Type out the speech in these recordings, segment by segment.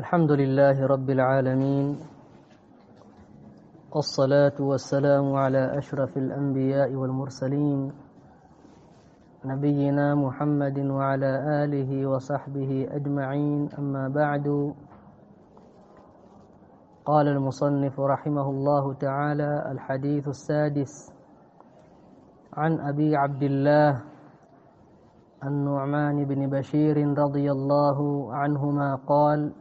الحمد لله رب العالمين والصلاة والسلام على أشرف الأنبياء والمرسلين نبينا محمد وعلى آله وصحبه أجمعين أما بعد. قال المصنف رحمه الله تعالى الحديث السادس عن أبي عبد الله النعمان بن بشير رضي الله عنهما قال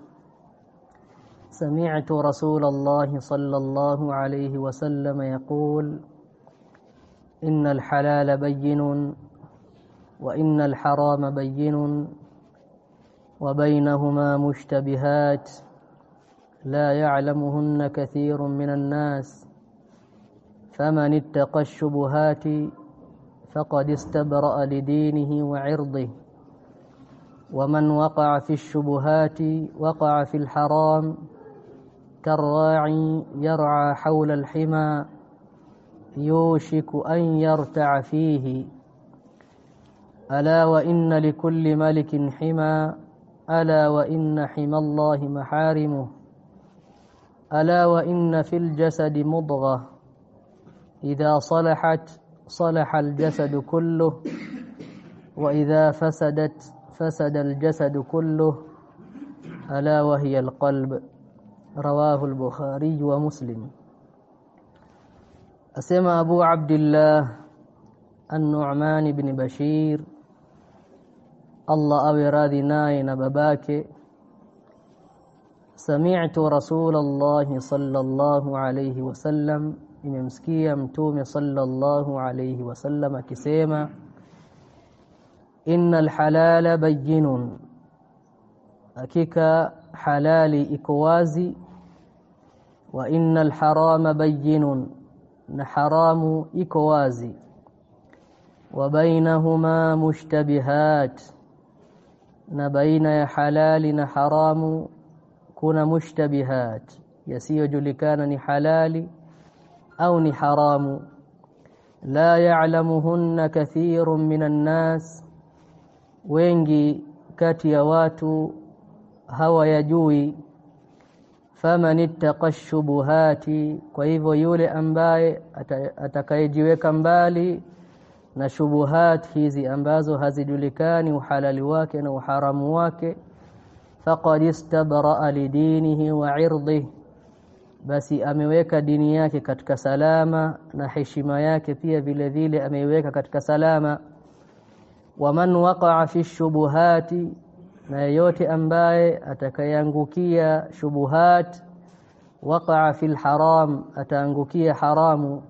سمعت رسول الله صلى الله عليه وسلم يقول إن الحلال بين وإن الحرام بين وبينهما مشتبهات لا يعلمهن كثير من الناس فمن اتقى الشبهات فقد استبرأ لدينه وعرضه ومن وقع في الشبهات وقع في الحرام كالراعي يرعى حول الحمى يوشك أن يرتع فيه. ألا وإن لكل ملك حمى ألا وإن حمى الله محارمه. ألا وإن في الجسد مضغة إذا صلحت صلح الجسد كله وإذا فسدت فسد الجسد كله. ألا وهي القلب. رواه البخاري ومسلم. أسمى أبو عبد الله النعمان بن بشير. الله أوي راضي ناين بباك سمعت رسول الله صلى الله عليه وسلم. nimemsikia mtume sallallahu alayhi wasallam akisema innal halala bayyinun hakika halali iko wazi wa innal harama bayyinun na haramu iko wazi. Wa bainahuma mushtabihat na baina ya halali na haramu kuna mushtabihat. Yasiyojulikana ni halali au ni haramu. La ya'lamuhunna kathirun minan nas wengi kati ya watu hawayajui faman ittaqa shubuhati kwa hivyo yule ambaye atakayejiweka mbali na shubuhat hizi ambazo hazijulikani uhalali wake na uharamu wake faqad istabra lidinihi wa irdihi basi ameweka dini yake katika salama na heshima yake pia vile vile ameiweka katika salama. Waman waqa'a fi shubuhati na yeyote ambaye atakayeangukia shubuhat waqa'a fil haram ataangukia haramu.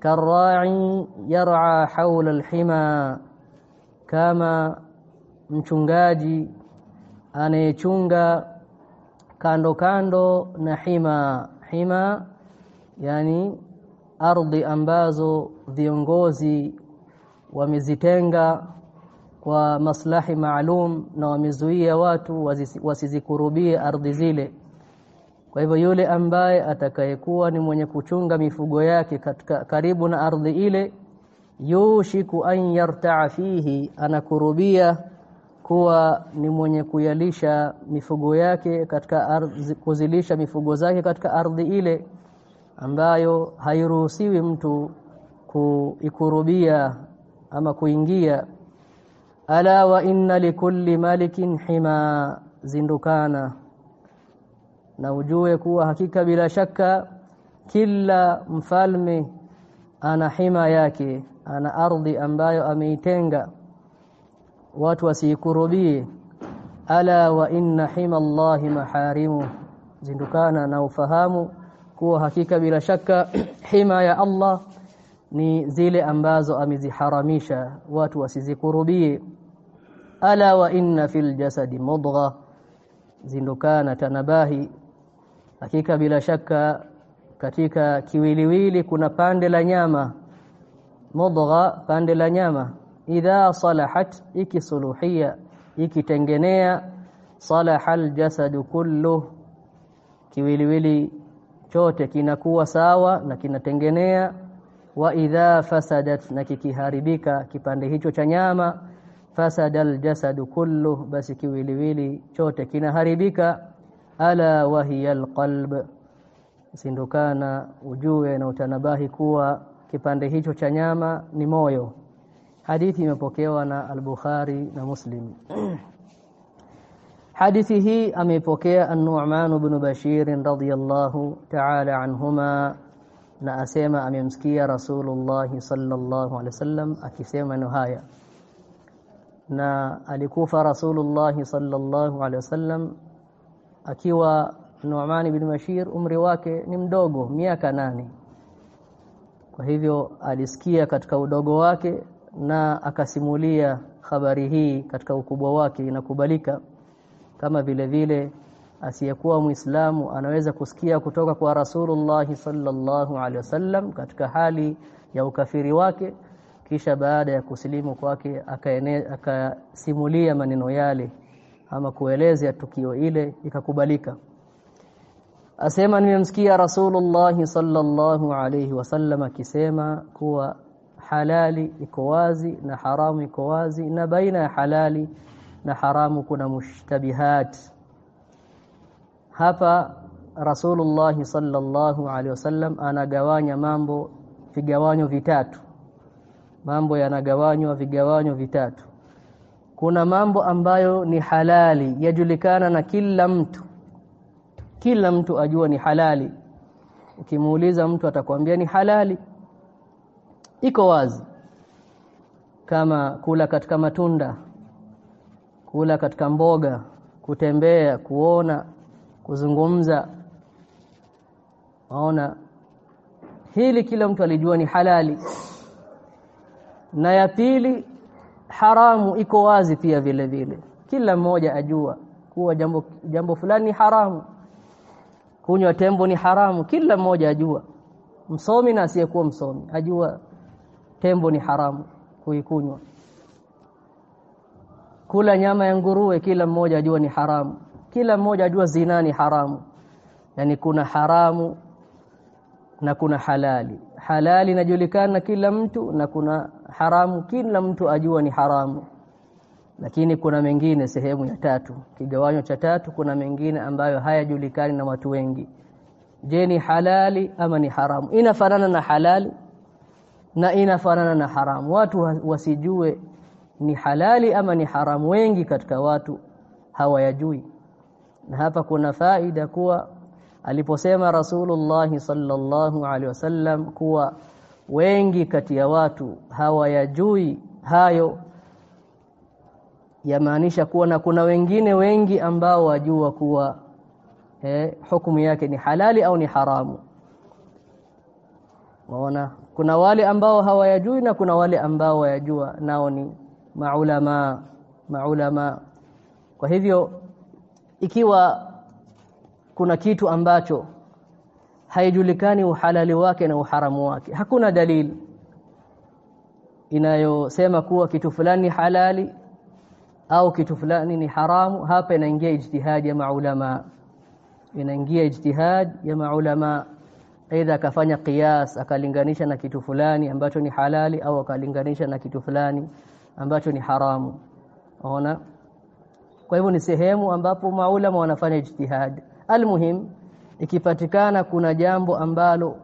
Karra'i yar'a hawla alhima kama mchungaji anayechunga kando kando na hima. Hima yani ardhi ambazo viongozi wamezitenga kwa maslahi maalum na wamezuia watu wasizikurubie ardhi zile. Kwa hivyo yule ambaye atakayekuwa ni mwenye kuchunga mifugo yake katika karibu na ardhi ile yushiku an yartaa fihi anakurubia kuwa ni mwenye kuyalisha mifugo yake katika ardhi, kuzilisha mifugo zake katika ardhi ile ambayo hairuhusiwi mtu kuikurubia ama kuingia ala wa inna likulli malikin hima zindukana. Na ujue kuwa hakika bila shaka kila mfalme ana hima yake ana ardhi ambayo ameitenga. Watu wasiikurubie. Ala wa inna hima Allahi maharimu zindukana na ufahamu kuwa hakika bila shaka hima ya Allah ni zile ambazo ameziharamisha. Watu wasizikurubie ala wa inna fil jasadi mudgha zindukana tanabahi. Hakika bila shaka katika kiwiliwili kuna pande la nyama. Mudgha pande la nyama. Idha salahat ikisuluhia ikitengenea salaha jasadu kullu. Kiwiliwili chote kinakuwa sawa na kinatengenea. Wa idha fasadat na kikiharibika kipande hicho cha nyama fasada aljasadu kullu basi kiwiliwili chote kinaharibika. Ala wahiya alqalb sindukana ujue na utanabahi kuwa kipande hicho cha nyama ni moyo. Hadithi imepokewa na al-Bukhari na Muslim. Hadithi hii ameipokea an-Nu'man ibn Bashir radhiyallahu ta'ala anhuma na asema amemsikia Rasulullah sallallahu alaihi wasallam akisema maneno haya na alikufa Rasulullah sallallahu alaihi wasallam akiwa Nu'man ibn Bashir umri wake ni mdogo miaka nane. Kwa hivyo alisikia katika udogo wake na akasimulia habari hii katika ukubwa wake inakubalika kama vile vile asiyekuwa muislamu anaweza kusikia kutoka kwa Rasulullah sallallahu alaihi wasallam katika hali ya ukafiri wake kisha baada ya kusilimu kwake akasimulia maneno yale ama kueleza tukio ile ikakubalika. Asema nimemsikia Rasulullah sallallahu alayhi wasallam akisema kuwa halali iko wazi na haramu iko wazi na baina ya halali na haramu kuna mushtabihat. Hapa Rasulullah sallallahu alayhi wasallam anagawanya mambo vigawanyo vitatu mambo yanagawanywa vigawanyo vitatu. Kuna mambo ambayo ni halali yajulikana na kila mtu. Kila mtu ajua ni halali. Ukimuuliza mtu atakwambia ni halali. Iko wazi. Kama kula katika matunda kula katika mboga kutembea kuona kuzungumza. Waona hili kila mtu alijua ni halali na ya pili haramu iko wazi pia vile vile. Kila mmoja ajua kuwa jambo jambo fulani ni haramu. Kunywa tembo ni haramu kila mmoja ajua. Msomi na asiyekuwa msomi ajua tembo ni haramu kuikunywa. Kula nyama ya nguruwe kila mmoja ajua ni haramu. Kila mmoja ajua zina ni haramu. Yani kuna haramu na kuna halali. Halali inajulikana kila mtu na kuna haramu kila mtu ajua ni haramu. Lakini kuna mengine sehemu ya tatu kigawanyo cha tatu kuna mengine ambayo hayajulikani na watu wengi. Je ni halali ama ni haramu? Inafanana na halali na inafanana na haramu. Watu wasijue ni halali ama ni haramu. Wengi katika watu hawayajui. Na hapa kuna faida kuwa aliposema Rasulullah sallallahu alaihi wasallam kuwa wengi kati ya watu hawayajui hayo yamaanisha kuwa na kuna wengine wengi ambao wajua kuwa eh, hukumu yake ni halali au ni haramu. Waona kuna wale ambao hawayajui na kuna wale ambao wayajua nao ni maulama maulama. Kwa hivyo ikiwa kuna kitu ambacho haijulikani uhalali wake na uharamu wake. Hakuna dalili inayosema kuwa kitu fulani halali au kitu fulani ni haramu. Hapa inaingia ijtihad ya maulama inaingia ijtihad ya maulama. Aidha akafanya qiyas akalinganisha na kitu fulani ambacho ni halali au akalinganisha na kitu fulani ambacho ni haramu. Ona? Kwa hivyo ni sehemu ambapo maulama wanafanya ijtihad. Almuhim ikipatikana kuna jambo ambalo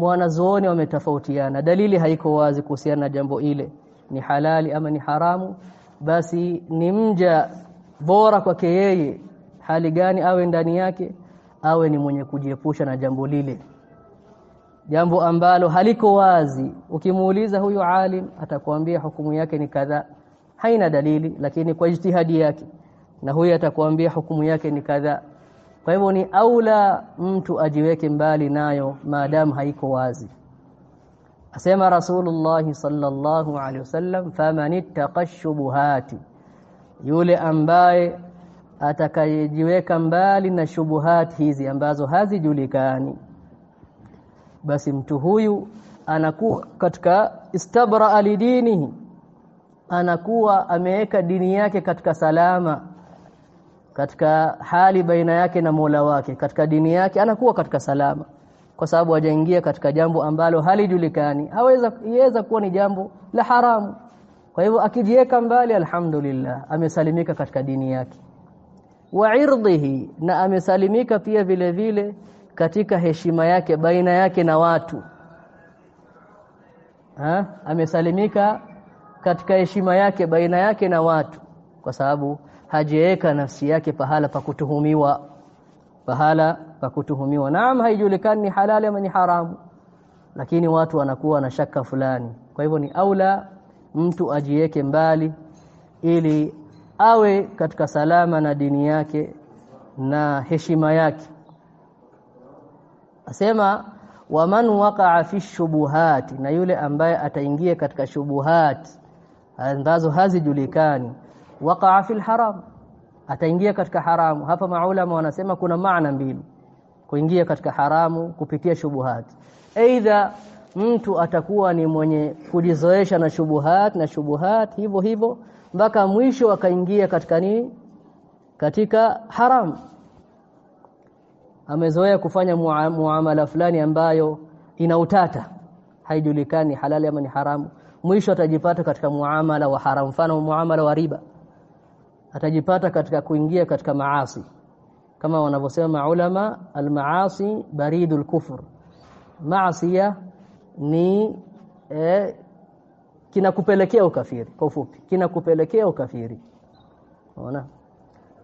wanazuoni wametofautiana. Dalili haiko wazi kuhusiana na jambo ile. Ni halali ama ni haramu? Basi ni mja bora kwake yeye hali gani awe ndani yake awe ni mwenye kujiepusha na jambo lile. Jambo ambalo haliko wazi. Ukimuuliza huyu alim atakwambia hukumu yake ni kadha haina dalili lakini kwa ijtihadi yake. Na huyu atakwambia hukumu yake ni kadhaa kwa hivyo ni aula mtu ajiweke mbali nayo maadamu haiko wazi. Asema rasulullah sallallahu alaihi wasallam faman ittaqa shubuhati yule ambaye atakayejiweka mbali na shubuhati hizi ambazo hazijulikani basi mtu huyu anakuwa katika istabra alidinihi anakuwa ameweka dini yake katika salama katika hali baina yake na Mola wake katika dini yake anakuwa katika salama kwa sababu hajaingia katika jambo ambalo halijulikani. Haweza iweza kuwa ni jambo la haramu. Kwa hivyo akijieka mbali alhamdulillah amesalimika katika dini yake. Wa irdhihi na amesalimika pia vile vile katika heshima yake baina yake na watu. Ha? amesalimika katika heshima yake baina yake na watu kwa sababu hajeweka nafsi yake pahala pa kutuhumiwa pahala pa kutuhumiwa. Naam haijulikani ni halali ama ni haramu lakini watu wanakuwa na shaka fulani. Kwa hivyo ni aula mtu ajiweke mbali ili awe katika salama na dini yake na heshima yake. Asema waman waqa'a fi shubuhati na yule ambaye ataingia katika shubuhati ambazo hazijulikani waqa'a fil haram. Ataingia katika haramu. Hapa maulama wanasema kuna maana mbili. Kuingia katika haramu kupitia shubuhat. Aidha mtu atakuwa ni mwenye kujizoesha na shubuhat na shubuhat hivyo hivyo mpaka mwisho akaingia katika nini? Katika haram. Amezoea kufanya muamala fulani ambayo ina utata. Haijulikani halali ama ni haramu. Mwisho atajipata katika muamala wa haramu mfano muamala wa riba atajipata katika kuingia katika maasi. Kama wanavyosema ulama almaasi baridul kufur. Maasiya ni eh, kinakupelekea ukafiri kwa ufupi kinakupelekea ukafiri. Unaona?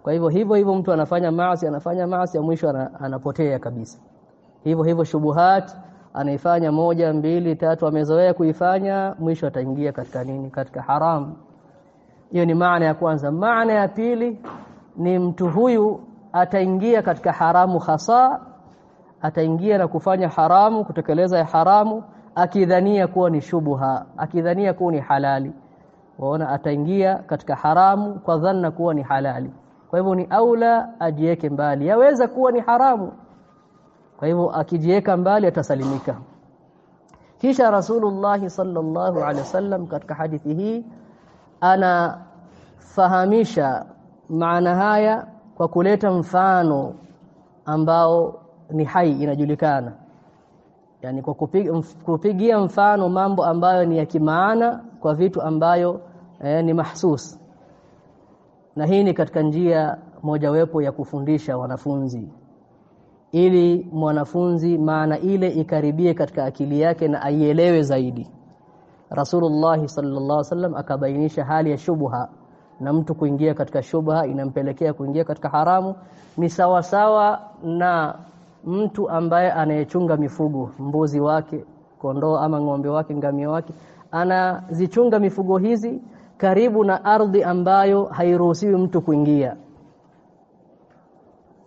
Kwa hivyo hivyo hivyo mtu anafanya maasi anafanya maasi ya mwisho anapotea kabisa. Hivyo hivyo shubuhat anaifanya moja mbili tatu amezoea kuifanya mwisho ataingia katika nini? Katika haram hiyo ni maana ya kwanza. Maana ya pili ni mtu huyu ataingia katika haramu hasa ataingia na kufanya haramu kutekeleza ya haramu akidhania kuwa ni shubha akidhania kuwa ni halali. Waona ataingia katika haramu kwa dhanna kuwa ni halali. Kwa hivyo ni aula ajieke mbali. Yaweza kuwa ni haramu. Kwa hivyo akijieka mbali atasalimika. Kisha rasulullah sallallahu alaihi wasallam katika hadithi hii anafahamisha maana haya kwa kuleta mfano ambao ni hai inajulikana. Yani kwa kupigia, mfano mambo ambayo ni ya kimaana kwa vitu ambayo eh, ni mahsus. Na hii ni katika njia mojawapo ya kufundisha wanafunzi. Ili mwanafunzi maana ile ikaribie katika akili yake na aielewe zaidi Rasulullah sallallahu alaihi wasallam akabainisha hali ya shubha. Na mtu kuingia katika shubha inampelekea kuingia katika haramu. Ni sawa sawa na mtu ambaye anayechunga mifugo mbuzi wake kondoo ama ng'ombe wake ngamia wake. Anazichunga mifugo hizi karibu na ardhi ambayo hairuhusiwi mtu kuingia.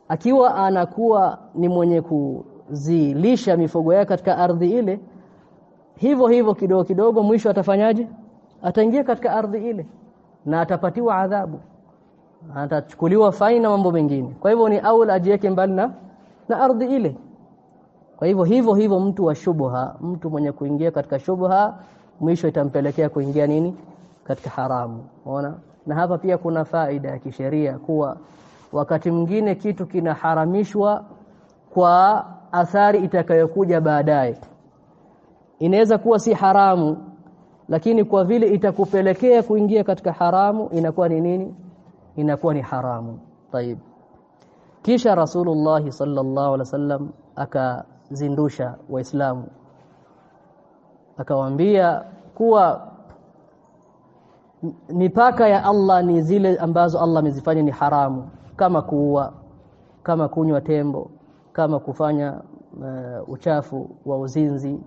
Akiwa anakuwa ni mwenye kuzilisha mifugo yake katika ardhi ile hivyo hivyo kidogo kidogo mwisho atafanyaje? Ataingia katika ardhi ile na atapatiwa adhabu. Atachukuliwa faini na mambo mengine. Kwa hivyo ni aul ajieke mbali na na ardhi ile. Kwa hivyo hivyo hivyo mtu wa shubha mtu mwenye kuingia katika shubha mwisho itampelekea kuingia nini? Katika haramu. Unaona? Na hapa pia kuna faida ya kisheria kuwa wakati mwingine kitu kinaharamishwa kwa athari itakayokuja baadaye inaweza kuwa si haramu lakini kwa vile itakupelekea kuingia katika haramu inakuwa ni nini inakuwa ni haramu طيب kisha rasulullah sallallahu alaihi wasallam akazindusha waislamu akawaambia kuwa mipaka ya Allah ni zile ambazo Allah amezifanya ni haramu kama kuua kama kunywa tembo kama kufanya uh, uchafu wa uzinzi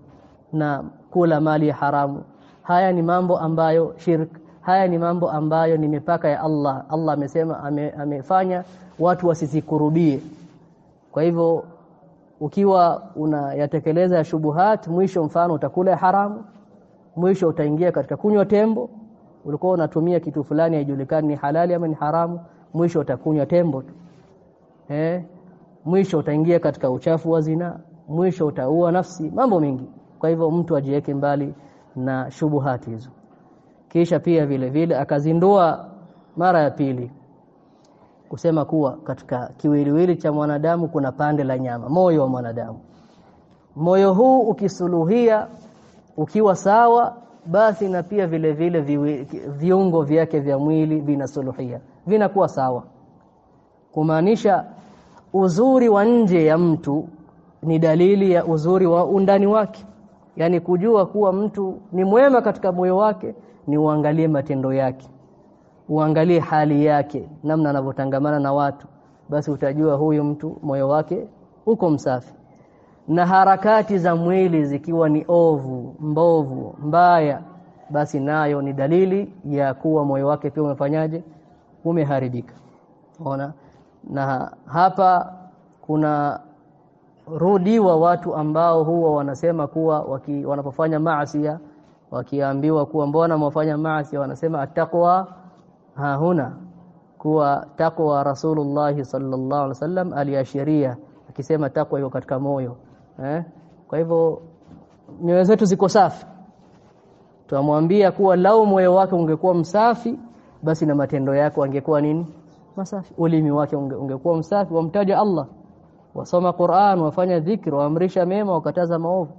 na kula mali ya haramu. Haya ni mambo ambayo shirk. Haya ni mambo ambayo ni mipaka ya Allah. Allah amesema ame, amefanya watu wasizikurubie kwa hivyo ukiwa unayatekeleza ya shubuhat mwisho mfano utakula ya haramu mwisho utaingia katika kunywa tembo. Ulikuwa unatumia kitu fulani haijulikani ni halali ama ni haramu mwisho utakunywa tembo tu. Eh? Mwisho utaingia katika uchafu wa zina mwisho utaua nafsi mambo mengi kwa hivyo mtu ajiweke mbali na shubuhati hizo. Kisha pia vile vile akazindua mara ya pili kusema kuwa katika kiwiliwili cha mwanadamu kuna pande la nyama moyo wa mwanadamu. Moyo huu ukisuluhia ukiwa sawa basi na pia vile vile viungo vyake vya mwili vinasuluhia vinakuwa sawa. Kumaanisha uzuri wa nje ya mtu ni dalili ya uzuri wa undani wake yani kujua kuwa mtu ni mwema katika moyo wake ni uangalie matendo yake. Uangalie hali yake namna anavyotangamana na watu. Basi utajua huyu mtu moyo wake uko msafi. Na harakati za mwili zikiwa ni ovu mbovu mbaya basi nayo ni dalili ya kuwa moyo wake pia umefanyaje? Umeharibika. Ona? Na hapa kuna rudiwa watu ambao huwa wanasema kuwa waki, wanapofanya maasi wakiambiwa kuwa mbona mwafanya maasi wanasema attaqwa hahuna kuwa takwa Rasulullah sallallahu alaihi wasallam aliashiria akisema takwa iko katika moyo eh? kwa hivyo mioyo zetu ziko safi. Tuamwambia kuwa lau moyo wake ungekuwa msafi basi na matendo yako angekuwa nini? Masafi. Ulimi wake unge, ungekuwa msafi. Wamtaja Allah wasoma Qur'an wafanya dhikri waamrisha mema wakataza maovu.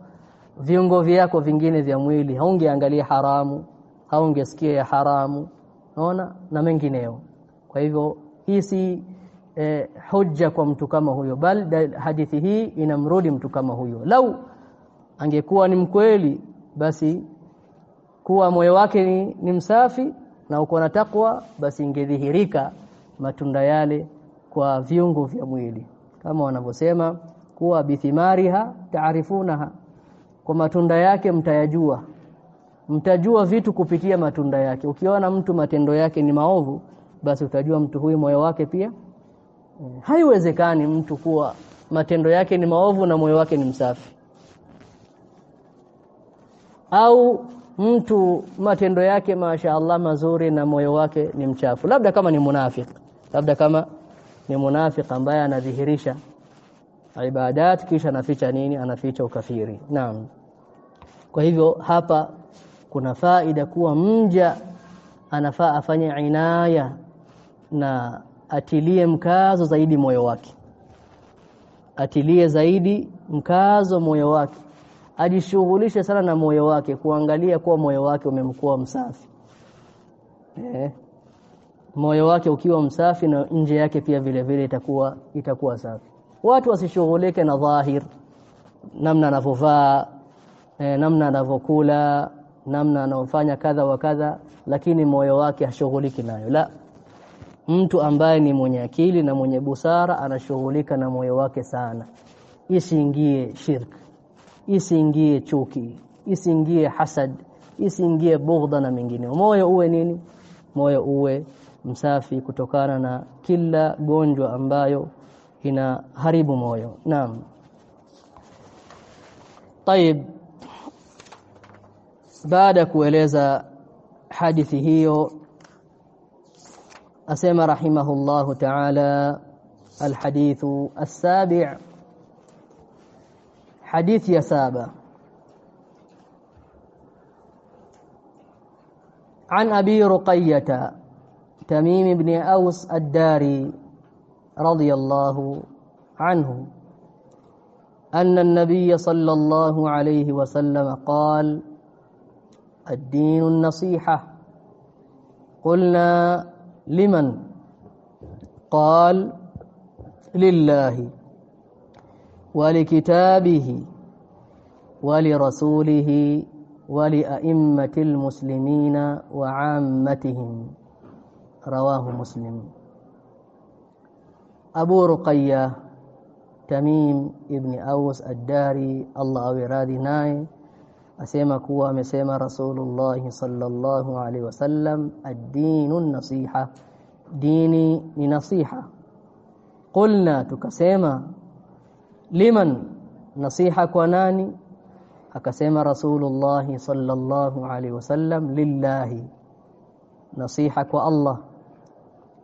Viungo vyako vingine vya mwili haungeangalia haramu haungesikia ya haramu. Naona na mengineo. Kwa hivyo hii si eh, hoja kwa mtu kama huyo bal hadithi hii inamrudi mtu kama huyo. Lau angekuwa ni mkweli basi kuwa moyo wake ni, ni msafi na uko na takwa basi ingedhihirika matunda yale kwa viungo vya mwili kama wanavyosema kuwa bithimariha taarifunaha kwa matunda yake mtayajua. Mtajua vitu kupitia matunda yake. Ukiona mtu matendo yake ni maovu basi utajua mtu huyu moyo wake pia haiwezekani mtu kuwa matendo yake ni maovu na moyo wake ni msafi. Au mtu matendo yake masha Allah mazuri na moyo wake ni mchafu. Labda kama ni munafiki labda kama ni munafik ambaye anadhihirisha ibadat kisha anaficha nini? Anaficha ukafiri. Naam. Kwa hivyo hapa kuna faida kuwa mja anafaa afanye inaya na atilie mkazo zaidi moyo wake. Atilie zaidi mkazo moyo wake. Ajishughulishe sana na moyo wake kuangalia kuwa moyo wake umemkuwa msafi. Eh moyo wake ukiwa msafi na nje yake pia vile vile itakuwa itakuwa safi. Watu wasishughulike na dhahir namna anavyovaa eh, namna anavokula namna anaofanya kadha wa kadha lakini moyo wake hashughuliki nayo. La mtu ambaye ni mwenye akili na mwenye busara anashughulika na moyo wake sana. Isiingie shirk isiingie chuki isiingie hasad isiingie bughdha na mengineo moyo uwe nini? Moyo uwe msafi kutokana na kila gonjwa ambayo ina haribu moyo naam طيب baada kueleza hadithi hiyo asema rahimahullahu ta'ala الحديث السابع حديث يا سابع عن أبي رقية تميم بن أوس الداري رضي الله عنه أن النبي صلى الله عليه وسلم قال الدين النصيحة. قلنا لمن؟ قال لله ولكتابه ولرسوله ولأئمة المسلمين وعامتهم. rawahu muslim. Abu ruqayya tamim ibni aws ad-dari allah awe radhi naye asema kuwa amesema rasulullah sallallahu alaihi wasallam ad-dinu nasiha. Dini ni nasiha. Qulna tukasema liman? Nasiha kwa nani? Akasema rasulullah sallallahu alaihi wasallam lillahi. Nasiha kwa allah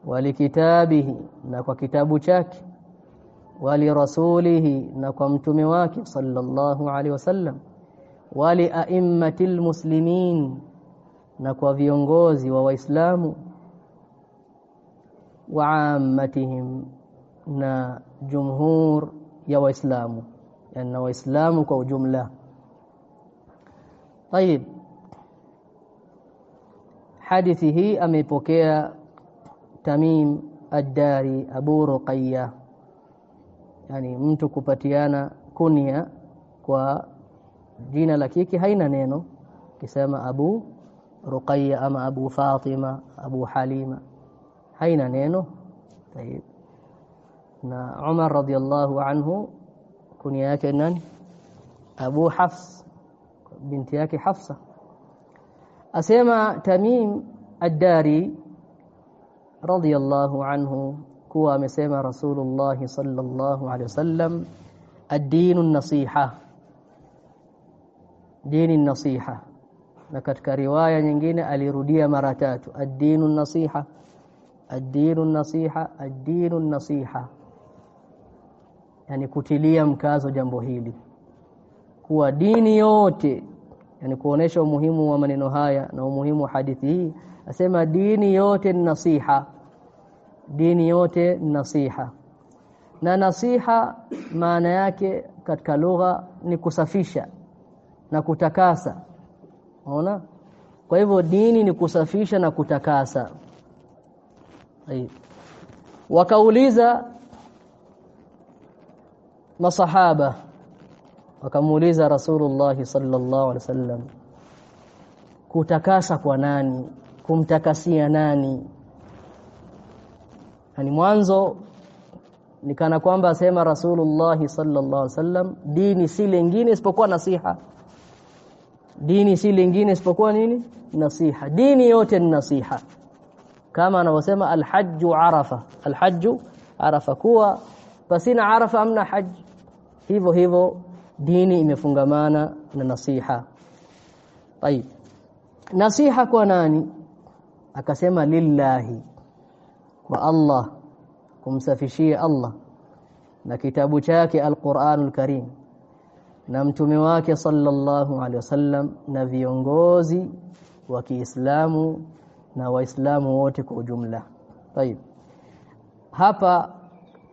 walikitabihi na kwa kitabu chake walirasulihi na kwa mtume wake sallallahu alaihi wasallam wali aimmatil muslimin na kwa viongozi wa waislamu wa ammatihim na jumhur ya waislamu yani waislamu kwa ujumla طيب hadithi hii ameipokea Tamim ad-Dari Abu Ruqayya. Yani mtu kupatiana kunia kwa jina la kike haina neno. Kisema Abu Ruqayya ama Abu Fatima Abu Halima haina neno. Tayib na Umar radhiallahu anhu kunia yake nani? Abu Hafs binti yake Hafsa. Asema Tamim ad-Dari radhiallahu anhu kuwa amesema Rasulullah sallallahu alaihi wasallam ad-dinu nasiha dini nasiha na katika riwaya nyingine alirudia mara tatu ad-dinu nasiha ad-dinu nasiha ad-dinu nasiha yani kutilia mkazo jambo hili. Kuwa dini yote yani kuonesha umuhimu wa maneno haya na umuhimu wa hadithi hii asema dini yote ni nasiha dini yote ni nasiha. Na nasiha maana yake katika lugha ni kusafisha na kutakasa. Unaona? Kwa hivyo dini ni kusafisha na kutakasa. Wakauliza masahaba wakamuuliza Rasulullah sallallahu alaihi wasallam kutakasa kwa nani? Kumtakasia nani na ni mwanzo nikana kwamba asema Rasulullah sallallahu alaihi wasallam dini si lingine isipokuwa nasiha. Dini si lingine isipokuwa nini? Nasiha. Dini yote ni nasiha. Kama anavyosema alhajj arafa. Alhajj arafa. Kuwa basina arafa amna haji hivyo hivyo dini imefungamana na nasiha. Tayib nasiha kwa nani? Akasema lillahi kwa Allah kumsafishia Allah na kitabu chake Al-Qur'anul Karim na mtume wake sallallahu alaihi wasallam na viongozi wa Kiislamu na Waislamu wote kwa ujumla. Tayeb. Hapa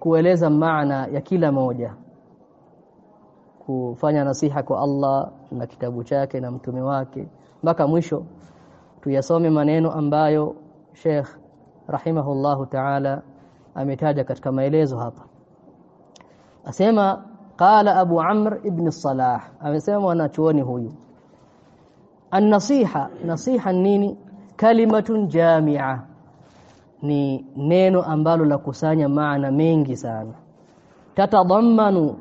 kueleza maana ya kila moja kufanya nasiha kwa Allah na kitabu chake na mtume wake mpaka mwisho tuyasome maneno ambayo Sheikh rahimahullahu ta'ala ametaja katika maelezo hapa. Asema qala Abu Amr ibn Salah amesema mwanachuoni huyu. An-nasiha nasiha nini? Kalimatun jamia ni neno ambalo la kusanya maana mengi sana. Tatadammanu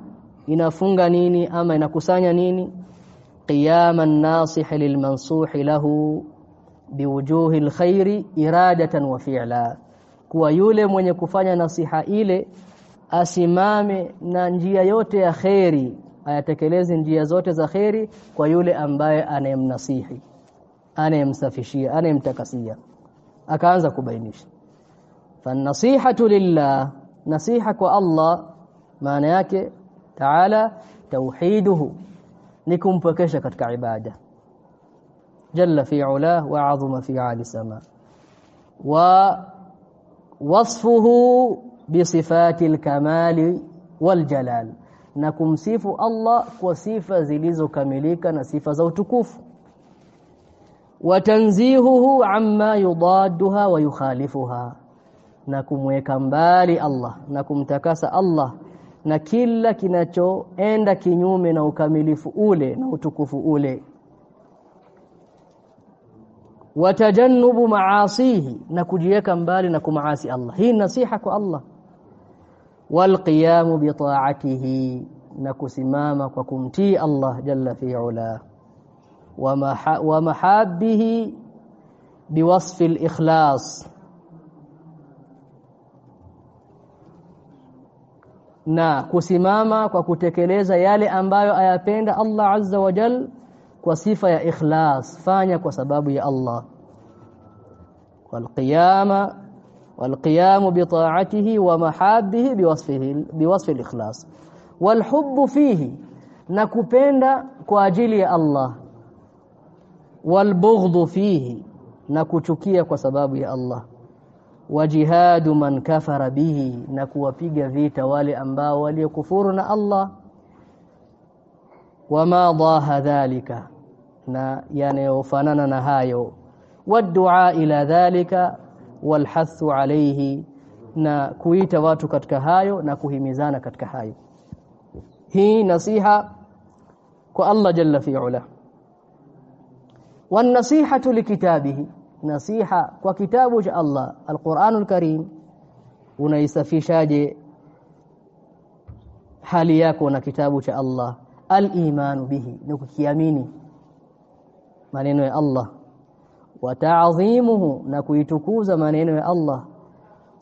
inafunga nini ama inakusanya nini? Qiyama an-nasih lilmansuh lahu biwujuhi alkhairi iradatan wa fi'la. Kuwa yule mwenye kufanya nasiha ile asimame na njia yote ya kheri ayatekeleze njia zote za kheri kwa yule ambaye anayemnasihi anayemsafishia anayemtakasia akaanza kubainisha. Fanasihatu lillah nasiha kwa Allah maana yake taala tauhiduhu ni kumpokesha katika ibada جل في علاه وعظم في عالي سما ووصفه بصفات الكمال والجلال. نكمسيف الله وصفه ذليذ كامليكا وصفه ذوتكف وتنزيهه عما يضادها ويخالفها. نكمويك مبالي الله نكمتكاس الله. na kila kinachoenda kinyume na ukamilifu ule na utukufu ule وتجنب معاصيه. نكجيك مبالي نكمعاصي الله. هي النصيحة كو الله. والقيام بطاعته. نكسماما وكمتي الله جل في علاه. ومحابه بوصف الإخلاص. na kusimama kwa kutekeleza yale ambayo ayapenda Allah Azza wa Jalla kwa sifa ya ikhlas fanya kwa sababu ya Allah. Walqiyama walqiyamu bi ta'atihi wa mahabbihi biwasfihi biwasfi al-ikhlas walhubbu fihi na kupenda kwa ajili ya Allah. Walbughdhu fihi na kuchukia kwa sababu ya Allah. Wajihadu man kafara bihi na kuwapiga vita wale ambao waliokufuru na Allah. Wama dhaha dhalika na yanayofanana na hayo. Wadua ila dhalika walhathu alayhi na kuita watu katika hayo na kuhimizana katika hayo. Hii nasiha kwa Allah jalla fi'ala wan nasihatu likitabihi nasiha kwa kitabu cha Allah alquranul karim unaisafishaje hali yako na kitabu cha Allah? Al-imanu bihi ni kukiamini maneno ya Allah. Wa ta'dhimuhu na kuitukuza maneno ya Allah.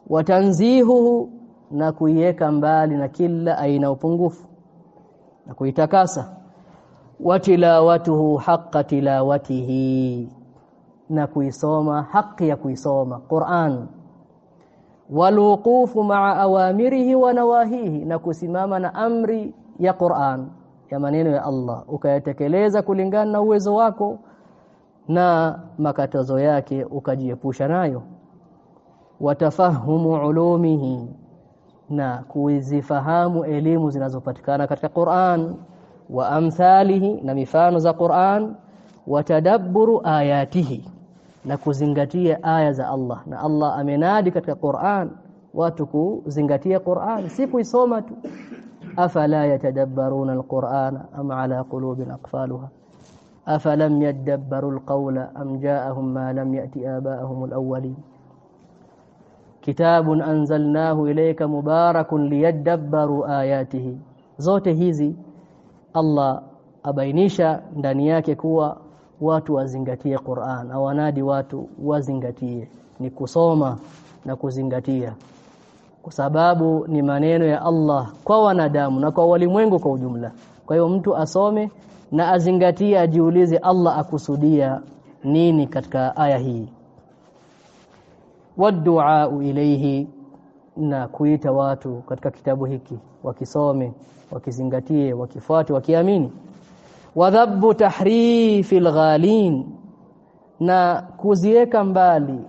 Wa tanzihuhu na kuiweka mbali na kila aina upungufu na kuitakasa. Wa tilawatuhu haqqa tilawatihi na kuisoma haki ya kuisoma Qur'an. Walwuqufu ma'a awamirihi wa nawahihi na kusimama na amri ya Qur'an ya maneno ya Allah. Ukayatekeleza kulingana na uwezo wako na makatazo yake ukajiepusha nayo. Watafahumu ulumihi na kuzifahamu elimu zinazopatikana katika Qur'an. Wa amthalihi na mifano za Qur'an. Watadabburu ayatihi na kuzingatia aya za Allah. Na Allah amenadi katika Qur'an watu kuzingatia Qur'an. Si kuisoma tu. Afala yatadabbaruna alqur'ana am ala qulubin aqfaluha afalam yadabbaru alqawla am ja'ahum ma lam ya'ti aba'ahum alawwalin kitabun anzalnahu ilayka mubarakun liyadabbaru ayatihi zote hizi Allah abainisha ndani yake kuwa watu wazingatie Qur'an au wanadi watu wazingatie. Ni kusoma na kuzingatia. Kwa sababu ni maneno ya Allah kwa wanadamu na kwa walimwengu kwa ujumla. Kwa hiyo mtu asome na azingatie ajiulize Allah akusudia nini katika aya hii. Wadua ilayhi na kuita watu katika kitabu hiki wakisome wakizingatie wakifuate wakiamini. Wadhabu tahrifil ghalin na kuzieka mbali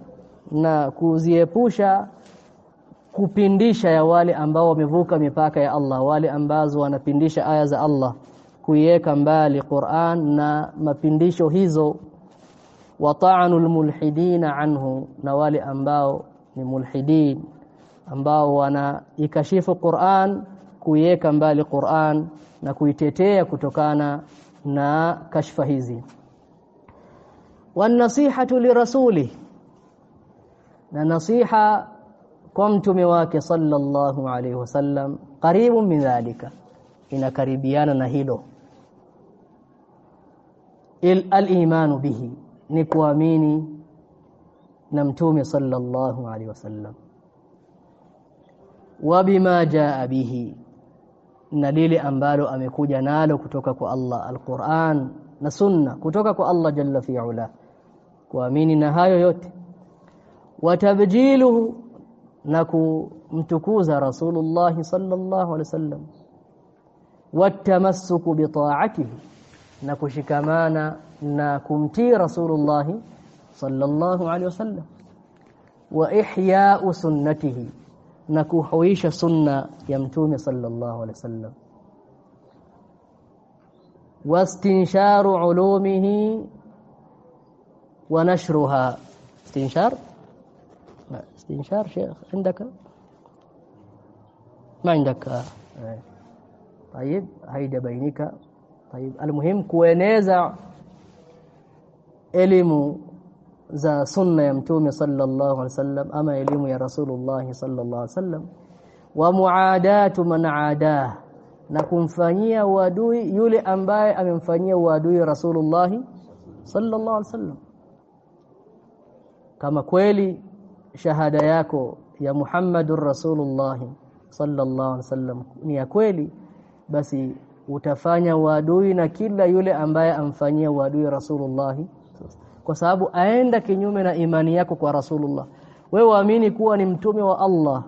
na kuziepusha kupindisha ya wale ambao wamevuka mipaka ya Allah wale ambazo wanapindisha aya za Allah kuiweka mbali Qur'an na mapindisho hizo. Wa ta'anul mulhidina anhu na wale ambao ni mulhidin ambao wanaikashifu Qur'an kuiweka mbali Qur'an na kuitetea kutokana na kashfa hizi. Wanasihatu lirasuli na nasiha kwa mtume wake sallallahu alaihi wasallam karibu min dhalika inakaribiana na hilo al-imanu bihi ni kuamini na mtume sallallahu alaihi wasallam. Wa bima jaa bihi na lile ambalo amekuja nalo kutoka kwa Allah al-Qur'an na sunna kutoka kwa Allah jalla fi'ala kuamini na hayo yote. Watabjiluhu na kumtukuza Rasulullah sallallahu alaihi wasallam. Watamassuku bi ta'atihi na kushikamana na kumtii Rasulullah sallallahu alaihi wasallam wa ihya'u sunnatihi na kuhuisha sunna ya mtume sallallahu alaihi wasallam ulumihi wa nashruha istinshar استنشار شيخ عندك ما عندك طيب هيدا بينك طيب المهم كوينزا علم ذا سنة يمتوم صلى الله عليه وسلم. أما علم يا رسول الله صلى الله عليه وسلم. ومعادات من عاداه. نكمفانيه وادوي يلي امباي اممفانيه وادوي رسول الله صلى الله عليه وسلم. كما كويلي شهاده ياكو يا محمد رسول الله صلى الله عليه وسلم. ni ya بس utafanya uadui na kila yule ambaye amfanyia uadui Rasulullah kwa sababu aenda kinyume na imani yako kwa Rasulullah. Wewe waamini kuwa ni mtume wa Allah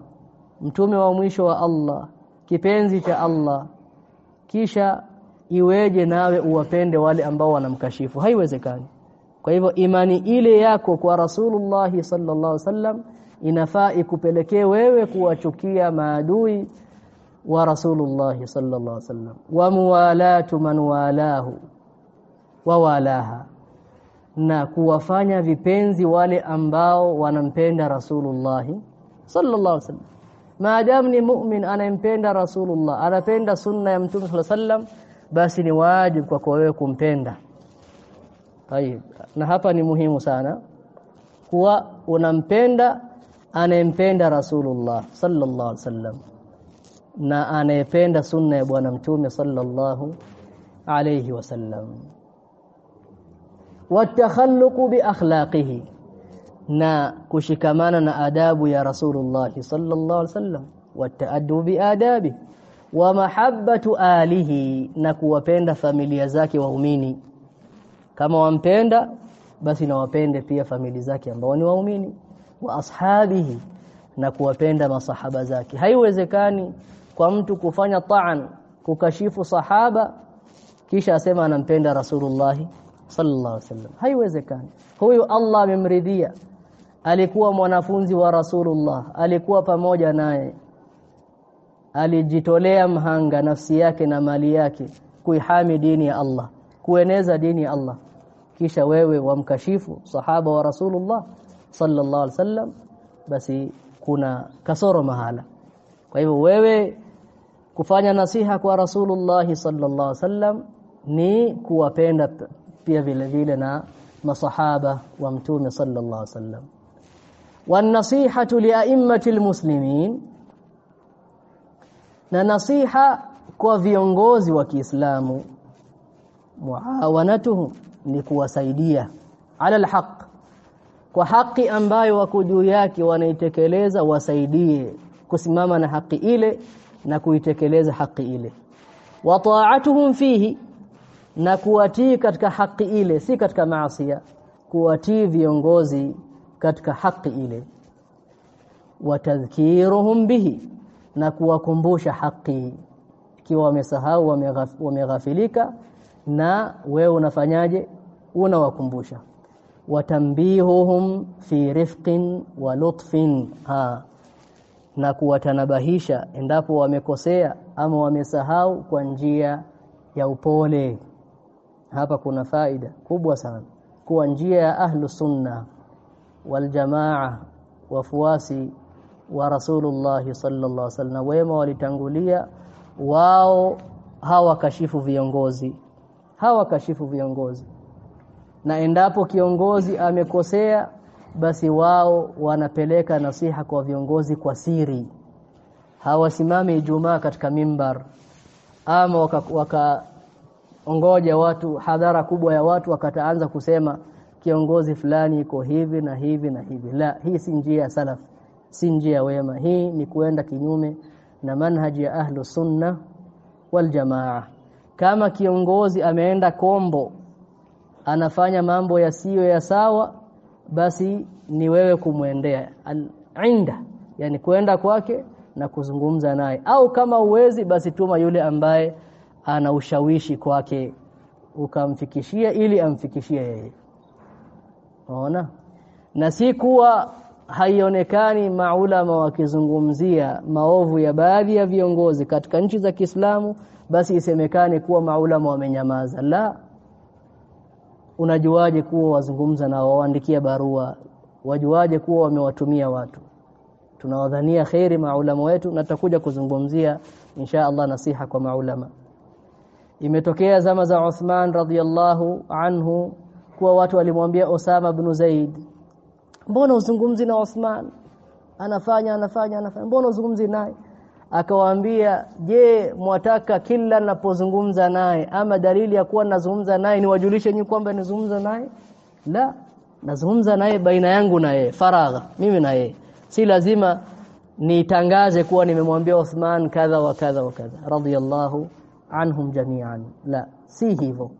mtume wa mwisho wa Allah kipenzi cha Allah. Kisha iweje nawe uwapende wale ambao wanamkashifu? Haiwezekani. Kwa hivyo imani ile yako kwa Rasulullah sallallahu alaihi wasallam inafaa ikupelekee wewe kuwachukia maadui wa Rasulullah sallallahu alaihi wasallam. Wa muwalatu man walahu wa walaha. Na kuwafanya vipenzi wale ambao wanampenda Rasulullah sallallahu alaihi wasallam. Maadamu ni mu'min anayempenda rasulullah anapenda sunna ya mtume sallallahu alaihi wasallam basi ni wajibu kwako wewe kumpenda. Tayib na hapa ni muhimu sana kuwa unampenda anayempenda rasulullah sallallahu alaihi wasallam na anayependa sunna ya bwana mtume sallallahu alayhi wasallam watakhalluqu bi akhlaqihi na kushikamana na adabu ya rasulullah sallallahu alayhi wasallam wataaddu bi adabi wa mahabbatu alihi na kuwapenda familia zake waumini. Kama wampenda basi na wapende pia familia zake ambao ni waumini. Wa ashabihi na kuwapenda masahaba zake. Haiwezekani kwa mtu kufanya taan kukashifu sahaba kisha asema anampenda rasulullah sallallahu alaihi wasallam. Haiwezekani. Huyu Allah amemridhia. Alikuwa mwanafunzi wa rasulullah alikuwa pamoja naye. Alijitolea mhanga nafsi yake na mali yake kuihami dini ya Allah kueneza dini ya Allah. Kisha wewe wamkashifu sahaba wa rasulullah sallallahu alaihi wasallam basi kuna kasoro mahala. Kwa hivyo wewe kufanya nasiha kwa Rasulullah sallallahu alaihi wasallam ni kuwapenda pia vile vile na masahaba wa mtume sallallahu alaihi wasallam. Wan nasihatu li aimmatil muslimin na nasiha kwa viongozi wa Kiislamu muawanatuhum ni kuwasaidia ala alhaq kwa haki ambayo wako juu yake wanaitekeleza wasaidie kusimama na haki ile na kuitekeleza haki ile. Wa ta'atuhum fihi na kuwatii katika haki ile si katika maasiya kuwatii viongozi katika haki ile. Watadhkiruhum bihi na kuwakumbusha haki ikiwa wamesahau wameghafilika na wewe unafanyaje? Unawakumbusha. Watambihuhum fi rifqin wa lutfin ha na kuwatanabahisha endapo wamekosea ama wamesahau kwa njia ya upole. Hapa kuna faida kubwa sana. Kuwa njia ya ahlu sunna wal jamaa wafuasi wa rasulullah sallallahu alaihi wasallam wema walitangulia wao hawakashifu viongozi. Hawakashifu viongozi. Na endapo kiongozi amekosea basi wao wanapeleka nasiha kwa viongozi kwa siri. Hawasimami jumaa katika mimbar. Ama wakaongoja waka watu hadhara kubwa ya watu wakataanza kusema kiongozi fulani iko hivi na hivi na hivi. La hii si njia ya salaf si njia wema. Hii ni kuenda kinyume na manhaji ya ahlu sunna wal jamaa. Kama kiongozi ameenda kombo anafanya mambo yasiyo ya sawa basi ni wewe kumwendea inda yani kwenda kwake na kuzungumza naye au kama uwezi basi tuma yule ambaye ana ushawishi kwake ukamfikishia ili amfikishie yeye ona Na si kuwa haionekani maulama wakizungumzia maovu ya baadhi ya viongozi katika nchi za Kiislamu basi isemekane kuwa maulama wamenyamaza. La. Unajuaje kuwa wazungumza na waandikia barua? Wajuaje kuwa wamewatumia watu? Tunawadhania kheri maulama wetu na tutakuja kuzungumzia insha Allah nasiha kwa maulama. Imetokea zama za Uthman radhiyallahu anhu kuwa watu walimwambia Osama bin Zaid mbona uzungumzi na Uthman anafanya anafanya anafanya mbona uzungumzi naye akawaambia je mwataka kila napozungumza naye ama dalili ya kuwa nazungumza naye niwajulishe nyinyi kwamba nizungumza naye? La nazungumza naye baina yangu na yeye faragha mimi na yeye. Si lazima nitangaze kuwa nimemwambia Uthman kadha wa kadha wa kadha radiyallahu anhum jami'an. La si hivyo.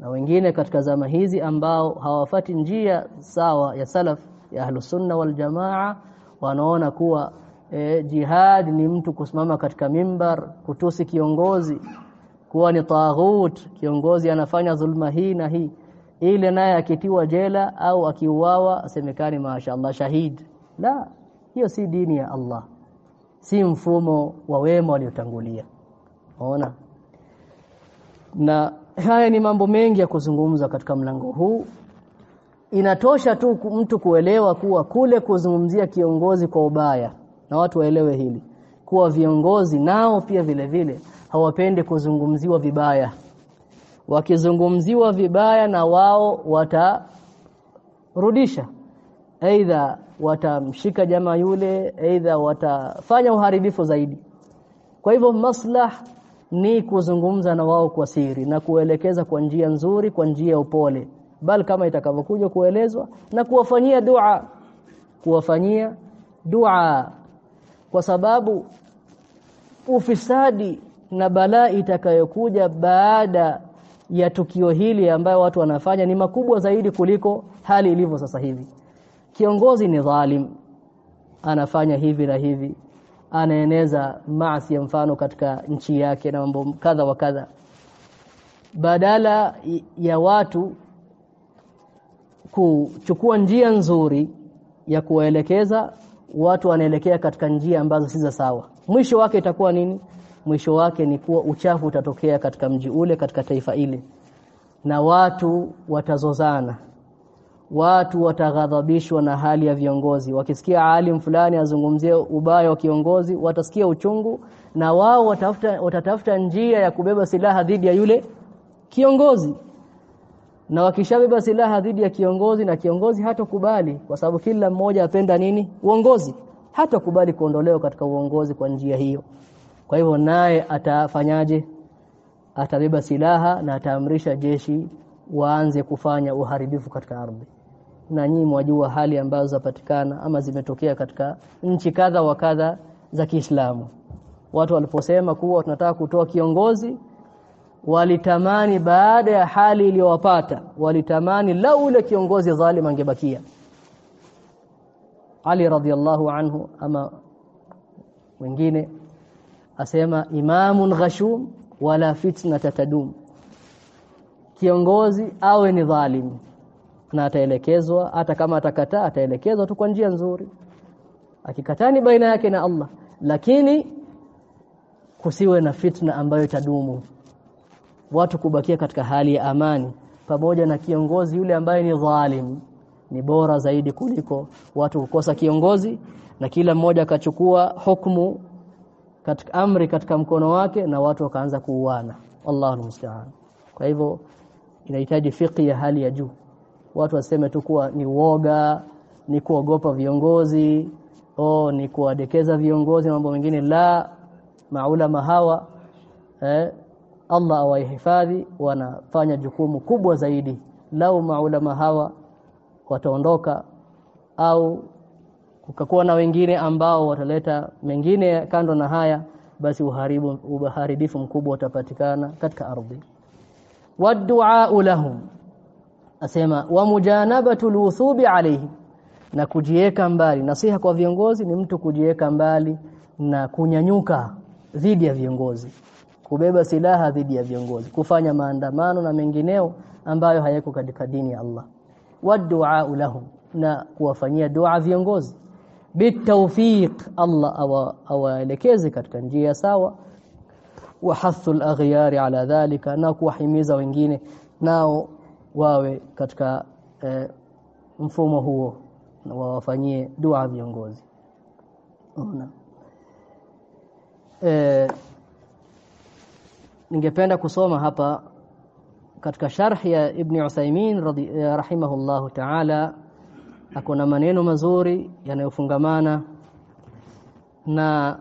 Na wengine katika zama hizi ambao hawafati njia sawa ya salaf ya ahlus sunna wal jamaa wanaona kuwa e, jihad ni mtu kusimama katika mimbar kutusi kiongozi kuwa ni taghut kiongozi anafanya dhulma hii na hii. Ile naye akitiwa jela au akiuawa asemekani mashaallah shahid. La hiyo si dini ya Allah. Si mfumo wa wema waliotangulia. Ona? Na haya ni mambo mengi ya kuzungumza katika mlango huu. Inatosha tu mtu kuelewa kuwa kule kuzungumzia kiongozi kwa ubaya na watu waelewe hili kuwa viongozi nao pia vile vile hawapendi kuzungumziwa vibaya. Wakizungumziwa vibaya na wao watarudisha aidha watamshika jamaa yule aidha watafanya uharibifu zaidi. Kwa hivyo maslah ni kuzungumza na wao kwa siri na kuelekeza kwa njia nzuri kwa njia ya upole bali kama itakavyokuja kuelezwa na kuwafanyia dua kuwafanyia dua kwa sababu ufisadi na balaa itakayokuja baada ya tukio hili ambayo watu wanafanya ni makubwa zaidi kuliko hali ilivyo sasa hivi. Kiongozi ni dhalim. Anafanya hivi na hivi. Anaeneza maasi ya mfano katika nchi yake na mambo kadha wa kadha. Badala ya watu kuchukua njia nzuri ya kuwaelekeza watu wanaelekea katika njia ambazo si za sawa. Mwisho wake itakuwa nini? Mwisho wake ni kuwa uchafu utatokea katika mji ule katika taifa ile. Na watu watazozana. Watu wataghadhabishwa na hali ya viongozi. Wakisikia alim fulani azungumzie ubaya wa kiongozi watasikia uchungu na wao watatafuta njia ya kubeba silaha dhidi ya yule kiongozi na wakishabeba silaha dhidi ya kiongozi na kiongozi hatokubali kwa sababu kila mmoja apenda nini? Uongozi. Hatakubali kuondolewa katika uongozi kwa njia hiyo. Kwa hivyo naye atafanyaje? Atabeba silaha na ataamrisha jeshi waanze kufanya uharibifu katika ardhi. Na nyinyi mwajua hali ambazo zapatikana ama zimetokea katika nchi kadha wa kadha za Kiislamu. Watu waliposema kuwa tunataka kutoa kiongozi walitamani baada ya hali iliyowapata walitamani lau ile kiongozi dhalim angebakia. Ali radhiallahu anhu ama wengine asema imamun ghashum wala fitna tatadum kiongozi awe ni dhalim na ataelekezwa hata kama atakataa ataelekezwa tu kwa njia nzuri. Akikatani baina yake na Allah lakini kusiwe na fitna ambayo itadumu watu kubakia katika hali ya amani pamoja na kiongozi yule ambaye ni dhalim ni bora zaidi kuliko watu kukosa kiongozi na kila mmoja akachukua hukumu katika amri katika mkono wake na watu wakaanza kuuana. Allahu musta'an. Kwa hivyo inahitaji fiqhi ya hali ya juu. Watu waseme tu kuwa ni uoga ni kuogopa viongozi o ni kuwadekeza viongozi mambo mengine la maulama hawa eh, Allah awahifadhi wanafanya jukumu kubwa zaidi. Lau maulama hawa wataondoka au kukakuwa na wengine ambao wataleta mengine kando na haya basi uharibu uharibifu mkubwa utapatikana katika ardhi. Wadu'a lahum asema wa mujanabatu luthubi alayhi na kujieka mbali. Nasiha kwa viongozi ni mtu kujieka mbali na kunyanyuka dhidi ya viongozi kubeba silaha dhidi ya viongozi kufanya maandamano na mengineo ambayo hayako katika dini ya Allah. Wadua lahum na kuwafanyia dua viongozi. Bitawfiq Allah awaelekeze katika njia sawa. Wa hathu al-aghyar ala dhalika na kuwahimiza wengine nao wawe katika eh, mfumo huo na wawafanyie dua viongozi. Eh, ningependa kusoma hapa katika sharh ya Ibn Uthaymeen rahimahullahu ta'ala. Akona maneno mazuri yanayofungamana na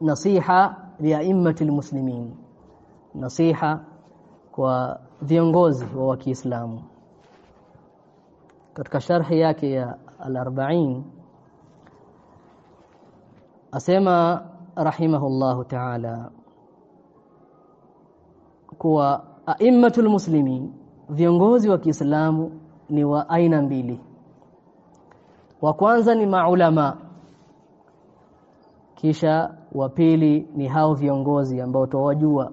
nasiha liaimmati muslimin nasiha kwa viongozi wa Kiislamu. Katika sharhi yake ya al-40 asema rahimahullahu ta'ala kuwa aimmatul muslimin viongozi wa Kiislamu ni wa aina mbili. Wa kwanza ni maulama kisha wa pili ni hao viongozi ambao tawajua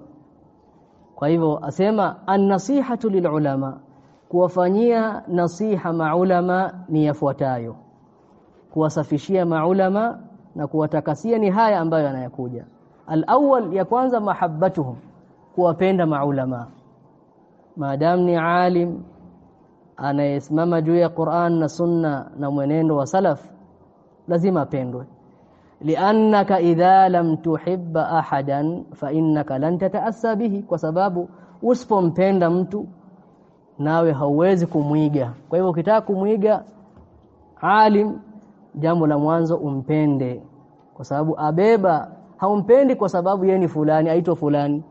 kwa hivyo asema an-nasihatu lilulama kuwafanyia nasiha maulama ni yafuatayo. Kuwasafishia maulama na kuwatakasia ni haya ambayo yanayakuja. Al-awwal ya kwanza mahabbatuhum kuwapenda maulama. Maadamu ni alim anayesimama juu ya Qur'an na Sunna na mwenendo wa salaf lazima apendwe. Liannaka idha lam tuhibba ahadan fa innaka lan tataassa bihi kwa sababu usipompenda mtu nawe hauwezi kumwiga. Kwa hivyo ukitaka kumwiga alim jambo la mwanzo umpende. Kwa sababu abeba haumpendi kwa sababu yeye ni fulani aitwa fulani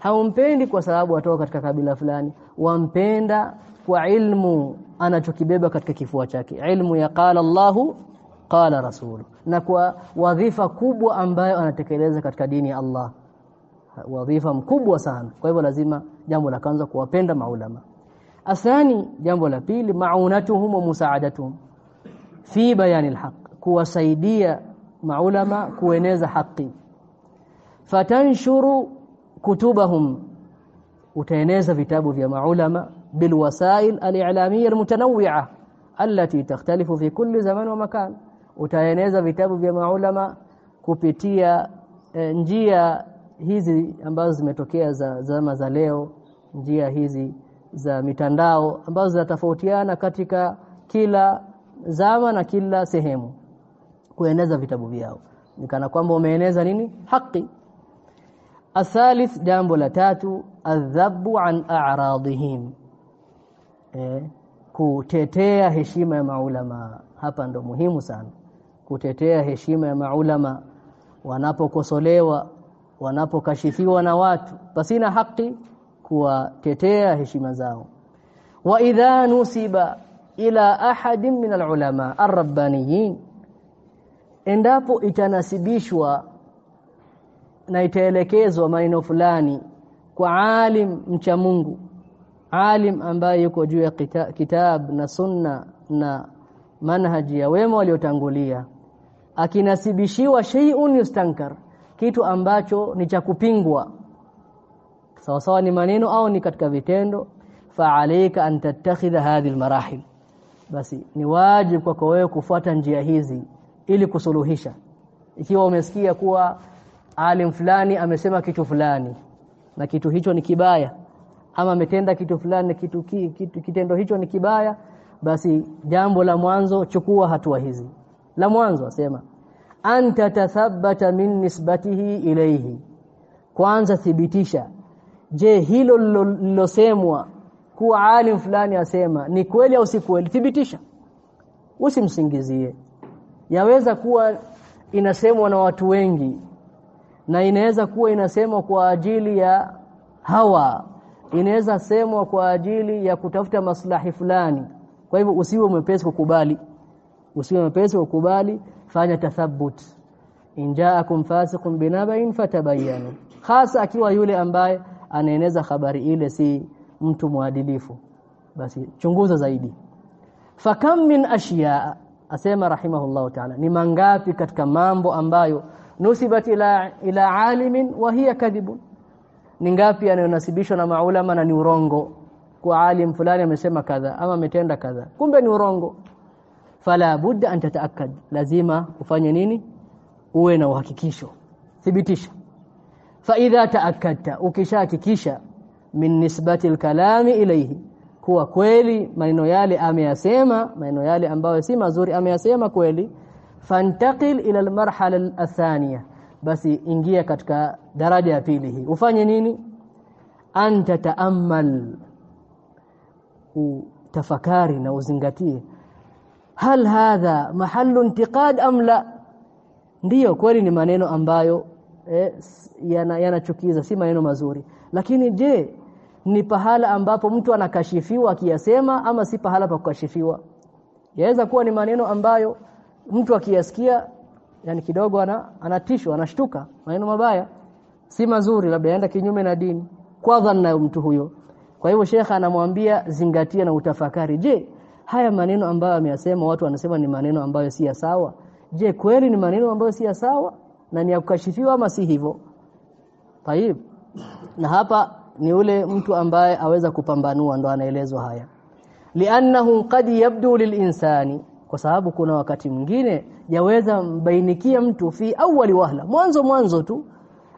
haumpendi kwa sababu atoka katika kabila fulani. Wampenda kwa ilmu anachokibeba katika kifua chake. Ilmu ya qala Allahu qala rasulu. Na kwa wadhifa kubwa ambayo anatekeleza katika dini ya Allah. Wadhifa mkubwa sana. Kwa hivyo lazima jambo la kwanza kuwapenda maulama. Athani jambo la pili maunatuhum wa musaadatuhum. Fi bayani alhaq. Kuwasaidia maulama kueneza haki fatanshuru kutubahum. Utaeneza vitabu vya maulama bilwasail al mutanawwi'a allati takhtalifu fi kulli zaman wa makan. Utaeneza vitabu vya maulama kupitia e, njia hizi ambazo zimetokea za zama za leo njia hizi za mitandao ambazo zinatofautiana katika kila zama na kila sehemu. Kueneza vitabu vyao. Nikana kwamba umeeneza nini? Haki athalith jambo la tatu adhabu an a'radihim eh, kutetea heshima ya maulama. Hapa ndo muhimu sana. Kutetea heshima ya maulama. Wanapokosolewa wanapokashifiwa na watu pasina haki kuwatetea heshima zao. Wa idha nusiba ila ahadin min alulama arrabbaniyin endapo itanasibishwa na itaelekezwa maneno fulani kwa alim mcha Mungu alim ambaye yuko juu ya kita, kitab na sunna na manhaji ya wema waliotangulia. Akinasibishiwa shay'un yustankar kitu ambacho ni cha kupingwa. Sawa sawa ni maneno au ni katika vitendo fa alayka an tattakhidha hadhihi almarahil. Basi ni wajibu kwako wewe kufuata njia hizi ili kusuluhisha. Ikiwa umesikia kuwa alim fulani amesema kitu fulani na kitu hicho ni kibaya. Ama ametenda kitu fulani kitu, ki, kitu kitendo hicho ni kibaya basi jambo la mwanzo chukua hatua hizi. La mwanzo asema anta tathabbata min nisbatihi ilayhi. Kwanza thibitisha je hilo lilosemwa kuwa alim fulani asema ni kweli au si kweli? Thibitisha usimsingizie. Yaweza kuwa inasemwa na watu wengi na inaweza kuwa inasemwa kwa ajili ya hawa. Inaweza semwa kwa ajili ya kutafuta maslahi fulani. Kwa hivyo usiwe mwepesi kukubali. Usiwe mwepesi kukubali fanya tathabbut. Injaakum fasiqun binaba'in fatabayyanu. Hasa akiwa yule ambaye anaeneza habari ile si mtu mwadilifu. Basi chunguza zaidi. Fakam min ashiya asema rahimahullahu ta'ala. Ni mangapi katika mambo ambayo nusibat ila ila alimin wa hiya kadhibun. Ni ngapi anayonasibishwa na maulama na ni urongo? Kwa alim fulani amesema kadha ama ametenda kadha. Kumbe ni urongo. Fala budda an tataakkad. Lazima ufanye nini? Uwe na uhakikisho. Thibitisha. Fa idha taakkadta ukishahakikisha min nisbati alkalami ilayhi kuwa kweli maneno yale ameyasema maneno yale ambayo si mazuri ameyasema kweli fantaqil ila almarhala athaniya basi ingia katika daraja ya pili hii. Ufanye nini? Anta taammal utafakari na uzingatie. Hal hadha mahallu intiqad am la? Ndiyo kweli ni maneno ambayo eh, yanachukiza yana si maneno mazuri. Lakini je ni pahala ambapo mtu anakashifiwa akiyasema ama si pahala pa kukashifiwa? Yaweza kuwa ni maneno ambayo mtu akiyasikia yani kidogo ana anatishwa anashtuka maneno mabaya si mazuri labda yaenda kinyume na dini. Kwa dhanna mtu huyo. Kwa hivyo shekha anamwambia zingatia na utafakari. Je haya maneno ambayo ameyasema watu wanasema ni maneno ambayo si ya sawa? Je kweli ni maneno ambayo si ya sawa? Na ni ya kukashifiwa ama si hivyo? Tayib na hapa ni ule mtu ambaye aweza kupambanua ndo anaelezwa haya. Li'annahu qad yabdu lilinsani kwa sababu kuna wakati mwingine yaweza mbainikia mtu fi awali wahla mwanzo mwanzo tu.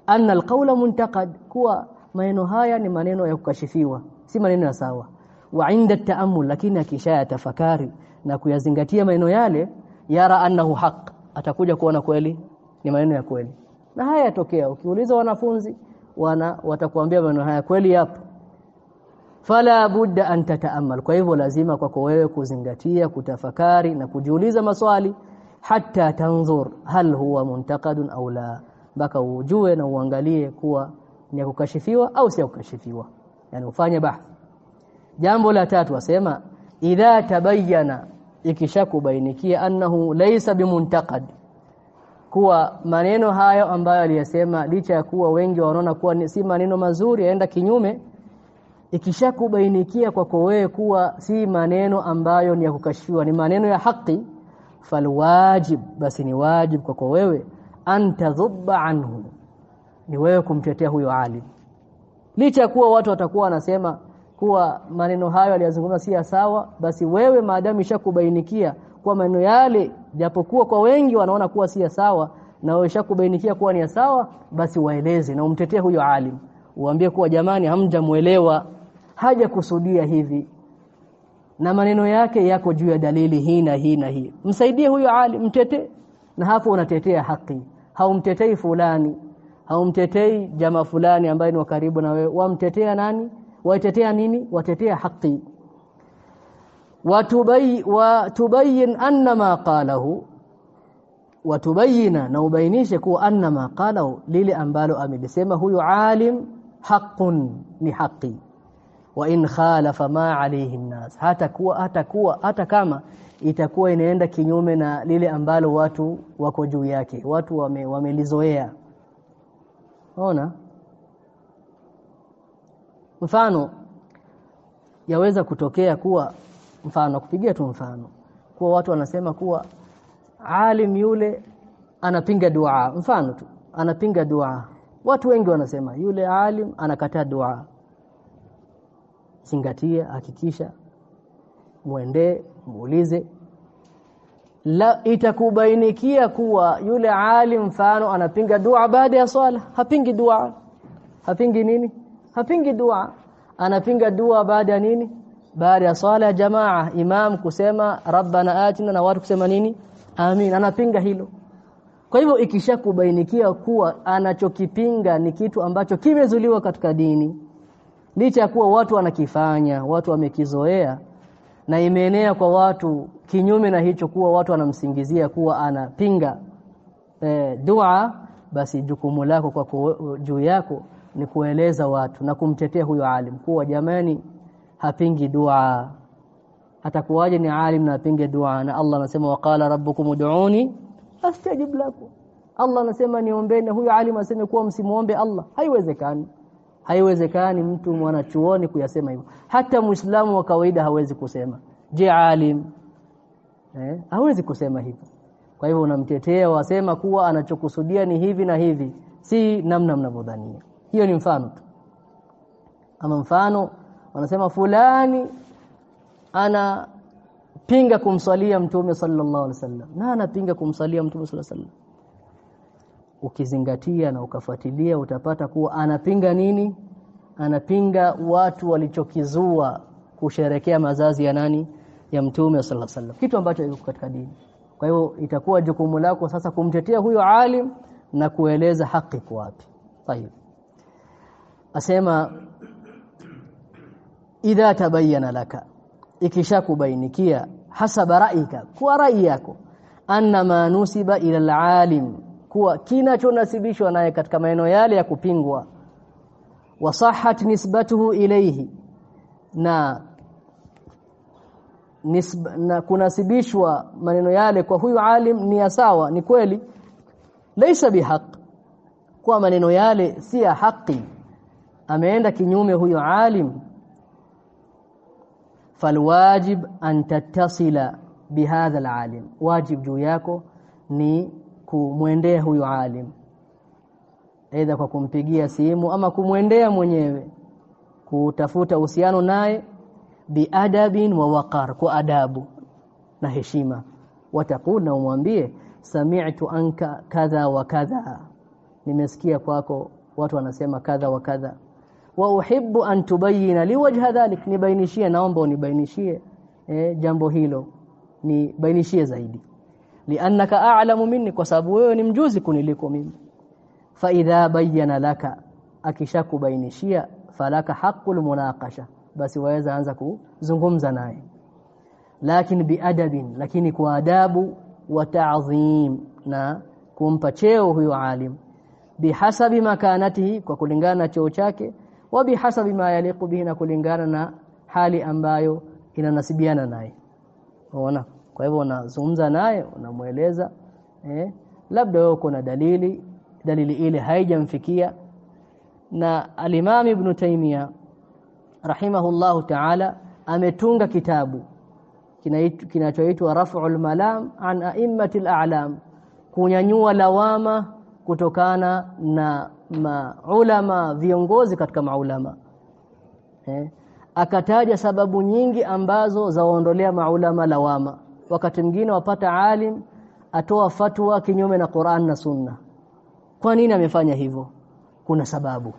Anna alqawla muntaqad kuwa maneno haya ni maneno ya kukashifiwa si maneno ya sawa. Wa inda taamul lakini akishaya tafakari na kuyazingatia maneno yale yara annahu haq atakuja kuona kweli ni maneno ya kweli. Na haya yatokea. Ukiuliza wanafunzi wana watakuambia maneno haya kweli yapo fala budda an tataamal kwa hivyo lazima kwako wewe kuzingatia kutafakari na kujiuliza maswali hatta tanzur hal huwa muntakadun au la mpaka ujue na uangalie kuwa ni kukashifiwa au si kukashifiwa. Yani ufanye bahth jambo la tatu asema idha tabayyana ikishakubainikia annahu laysa bimuntaqad kuwa maneno hayo ambayo aliyasema licha ya kuwa wengi wanaona kuwa si maneno mazuri yaenda kinyume ikishakubainikia kwako wewe kuwa si maneno ambayo ni ya kukashifiwa ni maneno ya haki falwajib basi ni wajib kwako wewe antadhubba anhu ni wewe kumtetea huyo alim licha kuwa watu watakuwa wanasema kuwa maneno hayo aliyazungumza si ya sawa basi wewe maadamu ishakubainikia kuwa maneno yale japokuwa kwa wengi wanaona kuwa si sawa na wewe ishakubainikia kuwa ni ya sawa basi waeleze na umtetee huyo alim. Uambie kuwa jamani hamjamuelewa haja kusudia hivi. Na maneno yake yako juu ya dalili hii na hii na hii. Msaidie huyo alim mtete na hapo unatetea haki. Haumtetei fulani. Haumtetei jamaa fulani ambaye ni wa karibu na wewe. Wamtetea nani? Waitetea nini? Watetea haki. Watubai watubayin anna ma qalahu. Watubayina na ubainishe kuwa anna ma qalahu lile ambalo amelisema huyu alim haqqun ni haki wa in khalafa ma alayhi nnas hata kuwa hata kuwa hata kama itakuwa inaenda kinyume na lile ambalo watu wako juu yake. Watu wamelizoea. Wame ona? Mfano yaweza kutokea kuwa mfano kupigia tu mfano kuwa watu wanasema kuwa alim yule anapinga dua. Mfano tu anapinga dua. Watu wengi wanasema yule alim anakataa dua zingatia hakikisha muendee muulize. La itakubainikia kuwa yule alim mfano anapinga dua baada ya swala. Hapingi dua. Hapingi nini? Hapingi dua. Anapinga dua baada ya nini? Baada ya swala ya jamaa. Imam kusema rabbana atina na watu kusema nini? Amin. Anapinga hilo. Kwa hivyo ikishakubainikia kuwa anachokipinga ni kitu ambacho kimezuliwa katika dini licha ya kuwa watu wanakifanya watu wamekizoea na imeenea kwa watu kinyume na hicho kuwa watu wanamsingizia kuwa anapinga e, dua basi jukumu lako kwa juu yako ni kueleza watu na kumtetea huyo alim kuwa jamani hapingi dua. Atakuwaje ni alim na apinge dua? Na Allah anasema waqala rabbukum ud'uni astajib lakum. Allah anasema niombeni. Huyo alim aseme kuwa msimuombe Allah. Haiwezekani haiwezekani mtu mwanachuoni kuyasema hivyo. Hata muislamu wa kawaida hawezi kusema. Je alim? Eh hawezi kusema hivyo. Kwa hivyo unamtetea wasema kuwa anachokusudia ni hivi na hivi si namna mnavyodhania. Hiyo ni mfano tu. Ama mfano wanasema fulani ana pinga kumswalia mtume sallallahu alaihi wasallam. Na anapinga kumswalia mtume sallallahu alaihi wasallam ukizingatia na ukafuatilia utapata kuwa anapinga nini? Anapinga watu walichokizua kusherekea mazazi ya nani? Ya mtume sallallahu alaihi wasallam. Kitu ambacho iko katika dini. Kwa hiyo itakuwa jukumu lako sasa kumtetea huyo alim na kueleza haki kwa wapi. Tayeb. Asema idha tabayyana laka ikishakubainikia hasaba ra'ika kwa rai yako anna ma nusiba ila alalim kuwa kinachonasibishwa naye katika maneno yale ya kupingwa. Wasahat nisbatuhu ilayhi na nisba, na kunasibishwa maneno yale kwa huyu alim ni ya sawa ni kweli. Laisa bihaq kwa maneno yale si ya haki ameenda kinyume huyo alim. Falwajib an tattasila bihadha alalim wajib juu yako ni kumwendea huyo alim. Aidha kwa kumpigia simu ama kumwendea mwenyewe. Kutafuta uhusiano naye biadabin wa waqar kwa adabu na heshima. Watakul na umwambie sami'tu anka kadha wa kadha. Nimesikia kwako watu wanasema kadha wa kadha. Wa uhibbu an tubayyana liwajha dhalik. Nibainishie naomba unibainishie eh, jambo hilo. Ni bainishie zaidi liannaka a'lamu minni kwa sababu wewe ni mjuzi kuniliko mimi. Fa idha bayyana laka akishakubainishia falaka haqqul munaqasha basi waweza anza kuzungumza naye. Lakini biadabin lakini kwa adabu wa ta'zim na kumpa cheo huyo alim. Bihasabi makanatihi kwa kulingana na cheo chake wa bihasabi ma yaliqu bihi na kulingana na hali ambayo inanasibiana naye. Unaona kwa hivyo unazungumza naye unamweleza eh labda wewe uko na dalili dalili ile haijamfikia. Na alimami Ibn Taymiyyah rahimahullahu ta'ala ametunga kitabu kinachoitwa Raf'ul Malam an a'immatil a'lam kunyanyua lawama kutokana na maulama viongozi katika maulama. Eh akataja sababu nyingi ambazo zawaondolea maulama lawama wakati mwingine wapata alim atoa fatwa kinyume na Qur'an na Sunna. Kwa nini amefanya hivyo? Kuna sababu.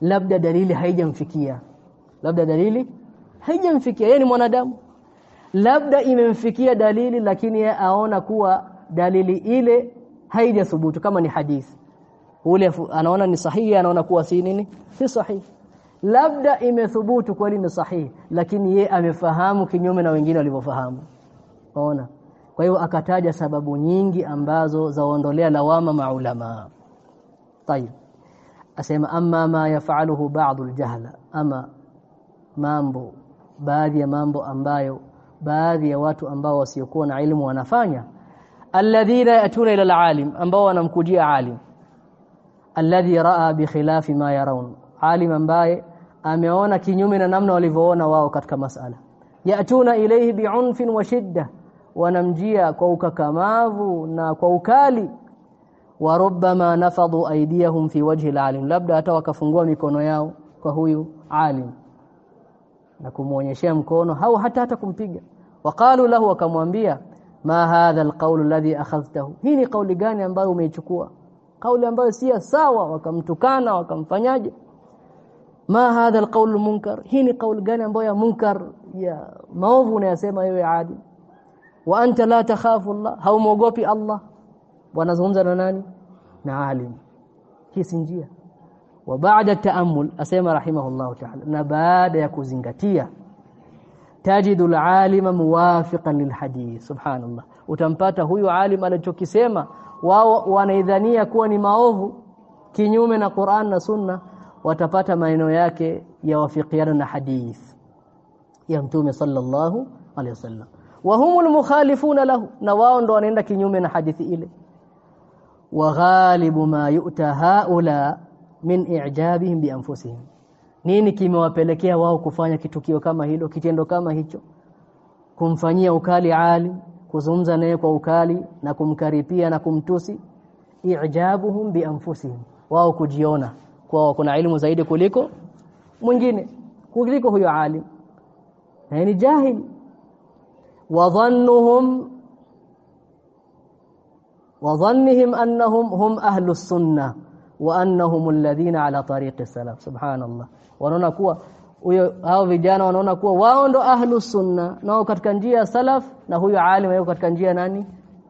Labda dalili haijamfikia. Labda dalili haijamfikia. Yeye ni mwanadamu. Labda imemfikia dalili lakini yeye aona kuwa dalili ile haijathubutu kama ni hadithi ule anaona ni sahihi anaona kuwa si nini? Si sahihi. Labda imethubutu kweli ni sahihi lakini ye amefahamu kinyume na wengine walivyofahamu ona kwa hiyo akataja sababu nyingi ambazo zaondolea lawama maulama. Tayib asema amma ma yafaluhu ba'd aljahla ama mambo baadhi ya mambo ambayo baadhi ya watu ambao wasiokuwa na ilmu wanafanya. Alladhina yatuna ila alalim ambao wanamkujia alim. Alladhi raa bi khilafi ma yaraun, alim ambaye ameona kinyume na namna walivyoona wao katika masala. Yatuna ilayhi bi'unfin wa shidda wanamjia kwa ukakamavu na kwa ukali. Wa rubbama nafadhu aydiyahum fi wajhi alalim labda hata wakafungua mikono yao kwa huyu alim na kumuonyeshea mkono au hata hata kumpiga. Waqalu lahu wakamwambia ma hadha alqawl alladhi akhadhtahu? Hii ni kauli gani ambayo umeichukua? Kauli ambayo si sawa wakamtukana wakamfanyaje? Ma hadha alqawl munkar hii ni kauli gani ambayo ya munkar ya maovu unayosema wewe adi wa anta la takhafu Allah haumwogopi Allah. Wanazungumza na nani? Na alim. Hii si njia. Wa baada taamul asema rahimahullah ta'ala na baada ya kuzingatia tajidu alalima muwafiqan lilhadith subhanallah. Utampata huyu alim alichokisema wao wanaidhania kuwa ni maovu. Kinyume na Qur'an na Sunna watapata maneno yake yawafikiana na hadith ya mtume sallallahu alaihi wasallam wa humul mukhalifuna lahu na wao ndo wanaenda kinyume na hadithi ile. Wa ghalibu ma yu'ta haula min i'jabihim bi anfusihim. Nini kimewapelekea wao kufanya kitukio kama hilo kitendo kama hicho? Kumfanyia ukali ali kuzungumza naye kwa ukali na kumkaripia na kumtusi. I'jabuhum bi anfusihim. Wao kujiona kwa kuna elimu zaidi kuliko mwingine kuliko huyo alim. Na ni jahil wa dhannuhum wa dhannihim annahum hum ahlus sunnah wa annahum alladhina ala tariqi salaf subhanallah wanaona kuwa huyo hao vijana wanaona kuwa wao ndo ahlus sunna nao katika njia ya salaf na huyo alim yuko katika njia nani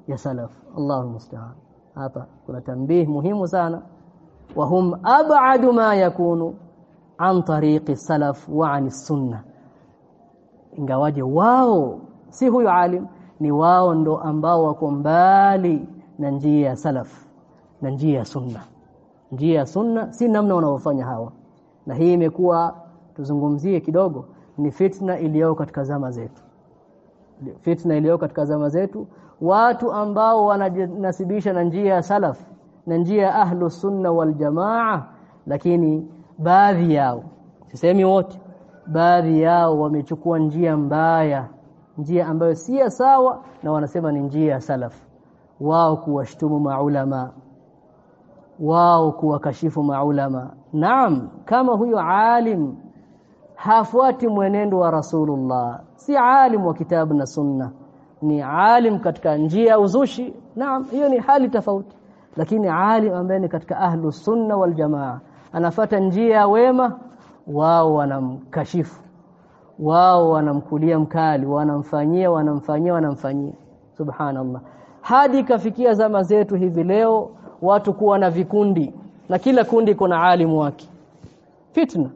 ya salaf Allahu musta'an hapa kuna tambih muhimu sana wa hum ab'adu ma yakunu an tariqi salaf wa an sunna ingawaje wao si huyu alim ni wao ndo ambao wako mbali na njia ya salaf na njia ya sunna. Njia ya sunna si namna wanaofanya hawa. Na hii imekuwa tuzungumzie kidogo ni fitna iliyo katika zama zetu. Fitna iliyo katika zama zetu watu ambao wanajinasibisha na njia ya salaf na njia ya ahlu sunna wal jamaa lakini baadhi yao sisemi wote baadhi yao wamechukua njia mbaya njia ambayo si sawa na wanasema ni njia ya salaf. Wao kuwashtumu maulama. Wao kuwakashifu maulama. Naam kama huyo alim hafuati mwenendo wa rasulullah. Si alim wa kitabu na sunna. Ni alim katika njia ya uzushi. Naam hiyo ni hali tofauti. Lakini alim ambaye ni katika ahlu sunna wal jamaa anafata njia ya wema wao wanamkashifu wao wanamkulia mkali wanamfanyia wanamfanyia wanamfanyia. Subhanallah. Hadi kafikia zama zetu hivi leo watu kuwa na vikundi na kila kundi kuna alimu wake. Fitna.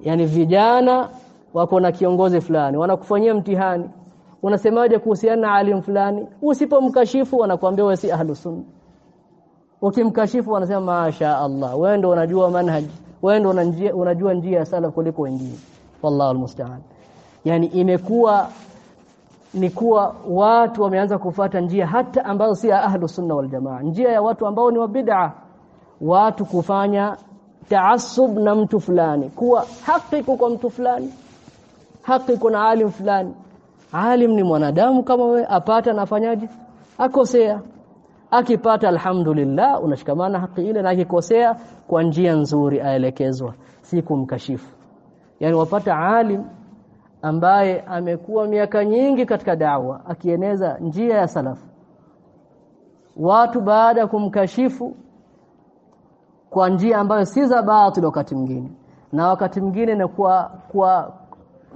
Yani vijana wako na kiongozi fulani wanakufanyia mtihani. Unasemaje kuhusiana na alimu fulani? Usipomkashifu wanakuambia wewe si ahlu sunna. Ukimkashifu wanasema masha Allah wewe ndio unajua manhaji wewe ndio unajua, njia ya salaf kuliko wengine wallahu almusta'an. Yani imekuwa ni kuwa watu wameanza kufata njia hata ambazo si ahlu sunna wal jamaa. Njia ya watu ambao ni wa bid'a. Watu kufanya taasub na mtu fulani. Kuwa haki kwa mtu fulani. Haki kuna alim fulani. Alim ni mwanadamu kama we apata nafanyaje akosea. Akipata alhamdulillah unashikamana haki ile na akikosea kwa njia nzuri aelekezwa si kumkashifu yani wapata alim ambaye amekuwa miaka nyingi katika dawa akieneza njia ya salafu watu baada ya kumkashifu kwa njia ambayo si za batil wakati mwingine. Na wakati mwingine na kwa kwa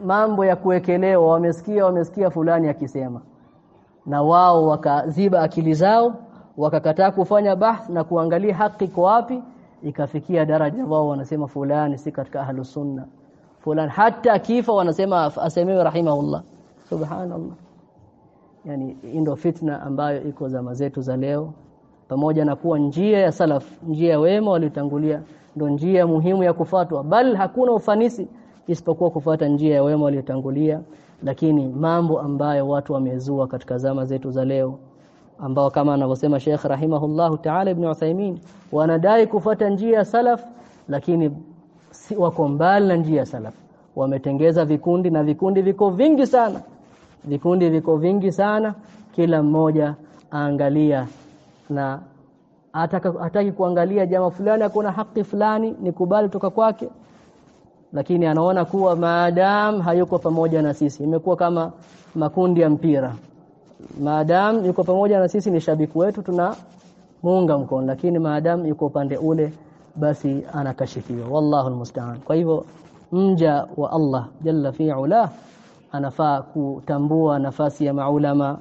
mambo ya kuwekelewa wamesikia wamesikia fulani akisema. Na wao wakaziba akili zao wakakataa kufanya bahth na kuangalia haki kwa wapi ikafikia daraja wao wanasema fulani si katika ahlus sunna fulani hata akifa wanasema asemewe rahimahullah. Subhanallah. Yani ndio fitna ambayo iko zama zetu za leo. Pamoja na kuwa njia ya salaf njia ya wema waliotangulia ndo njia muhimu ya kufuatwa. Bal hakuna ufanisi isipokuwa kufuata njia ya wema waliotangulia lakini mambo ambayo watu wamezua katika zama zetu za leo ambao kama anavyosema Sheikh rahimahullahu ta'ala Ibn Uthaymeen wanadai kufuata njia ya salaf lakini si wako mbali na njia salaf wametengeza vikundi na vikundi viko vingi sana. Vikundi viko vingi sana. Kila mmoja aangalia na hataki kuangalia jama fulani akona haki fulani nikubali toka kwake. Lakini anaona kuwa maadam hayuko pamoja na sisi. Imekuwa kama makundi ya mpira. Maadam yuko pamoja na sisi ni shabiki wetu tuna muunga mkono. Lakini maadam yuko upande ule basi anakashifiwa. Wallahu almusta'an. Kwa hivyo mja wa Allah jalla fi'ala anafaa kutambua nafasi ya maulama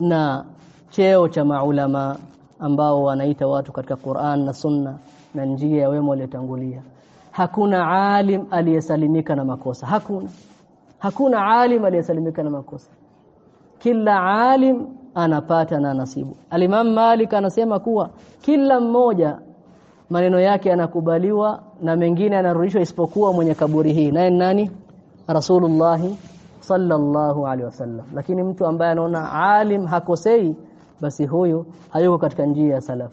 na cheo cha maulama ambao wanaita watu katika Qur'an na Sunna na njia ya wema waliotangulia. Hakuna alim aliyesalimika na makosa. Hakuna. Hakuna alim aliyesalimika na makosa. Kila alim anapata na nasibu. Alimam Malik anasema kuwa kila mmoja maneno yake yanakubaliwa na mengine yanarudishwa isipokuwa mwenye kaburi hii. Naye nani? Rasulullah sallallahu alaihi wasallam. Lakini mtu ambaye anaona alim hakosei basi huyu hayuko katika njia ya salaf.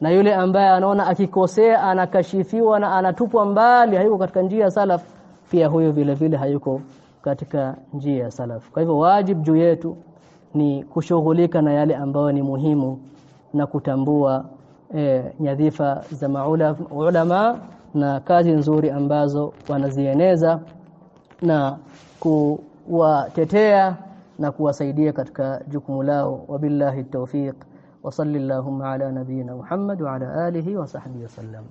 Na yule ambaye anaona akikosea anakashifiwa na anatupwa mbali hayuko katika njia ya salaf pia huyo vile vile hayuko katika njia ya salaf. Kwa hivyo wajib juu yetu ni kushughulika na yale ambayo ni muhimu na kutambua e, nyadhifa za maula, na kazi nzuri ambazo wanazieneza na kuwatetea na kuwasaidia katika jukumu lao. Wabillahi tawfiq. Wa sallallahu ala nabiyina Muhammad wa ala alihi wa sahbihi wasallam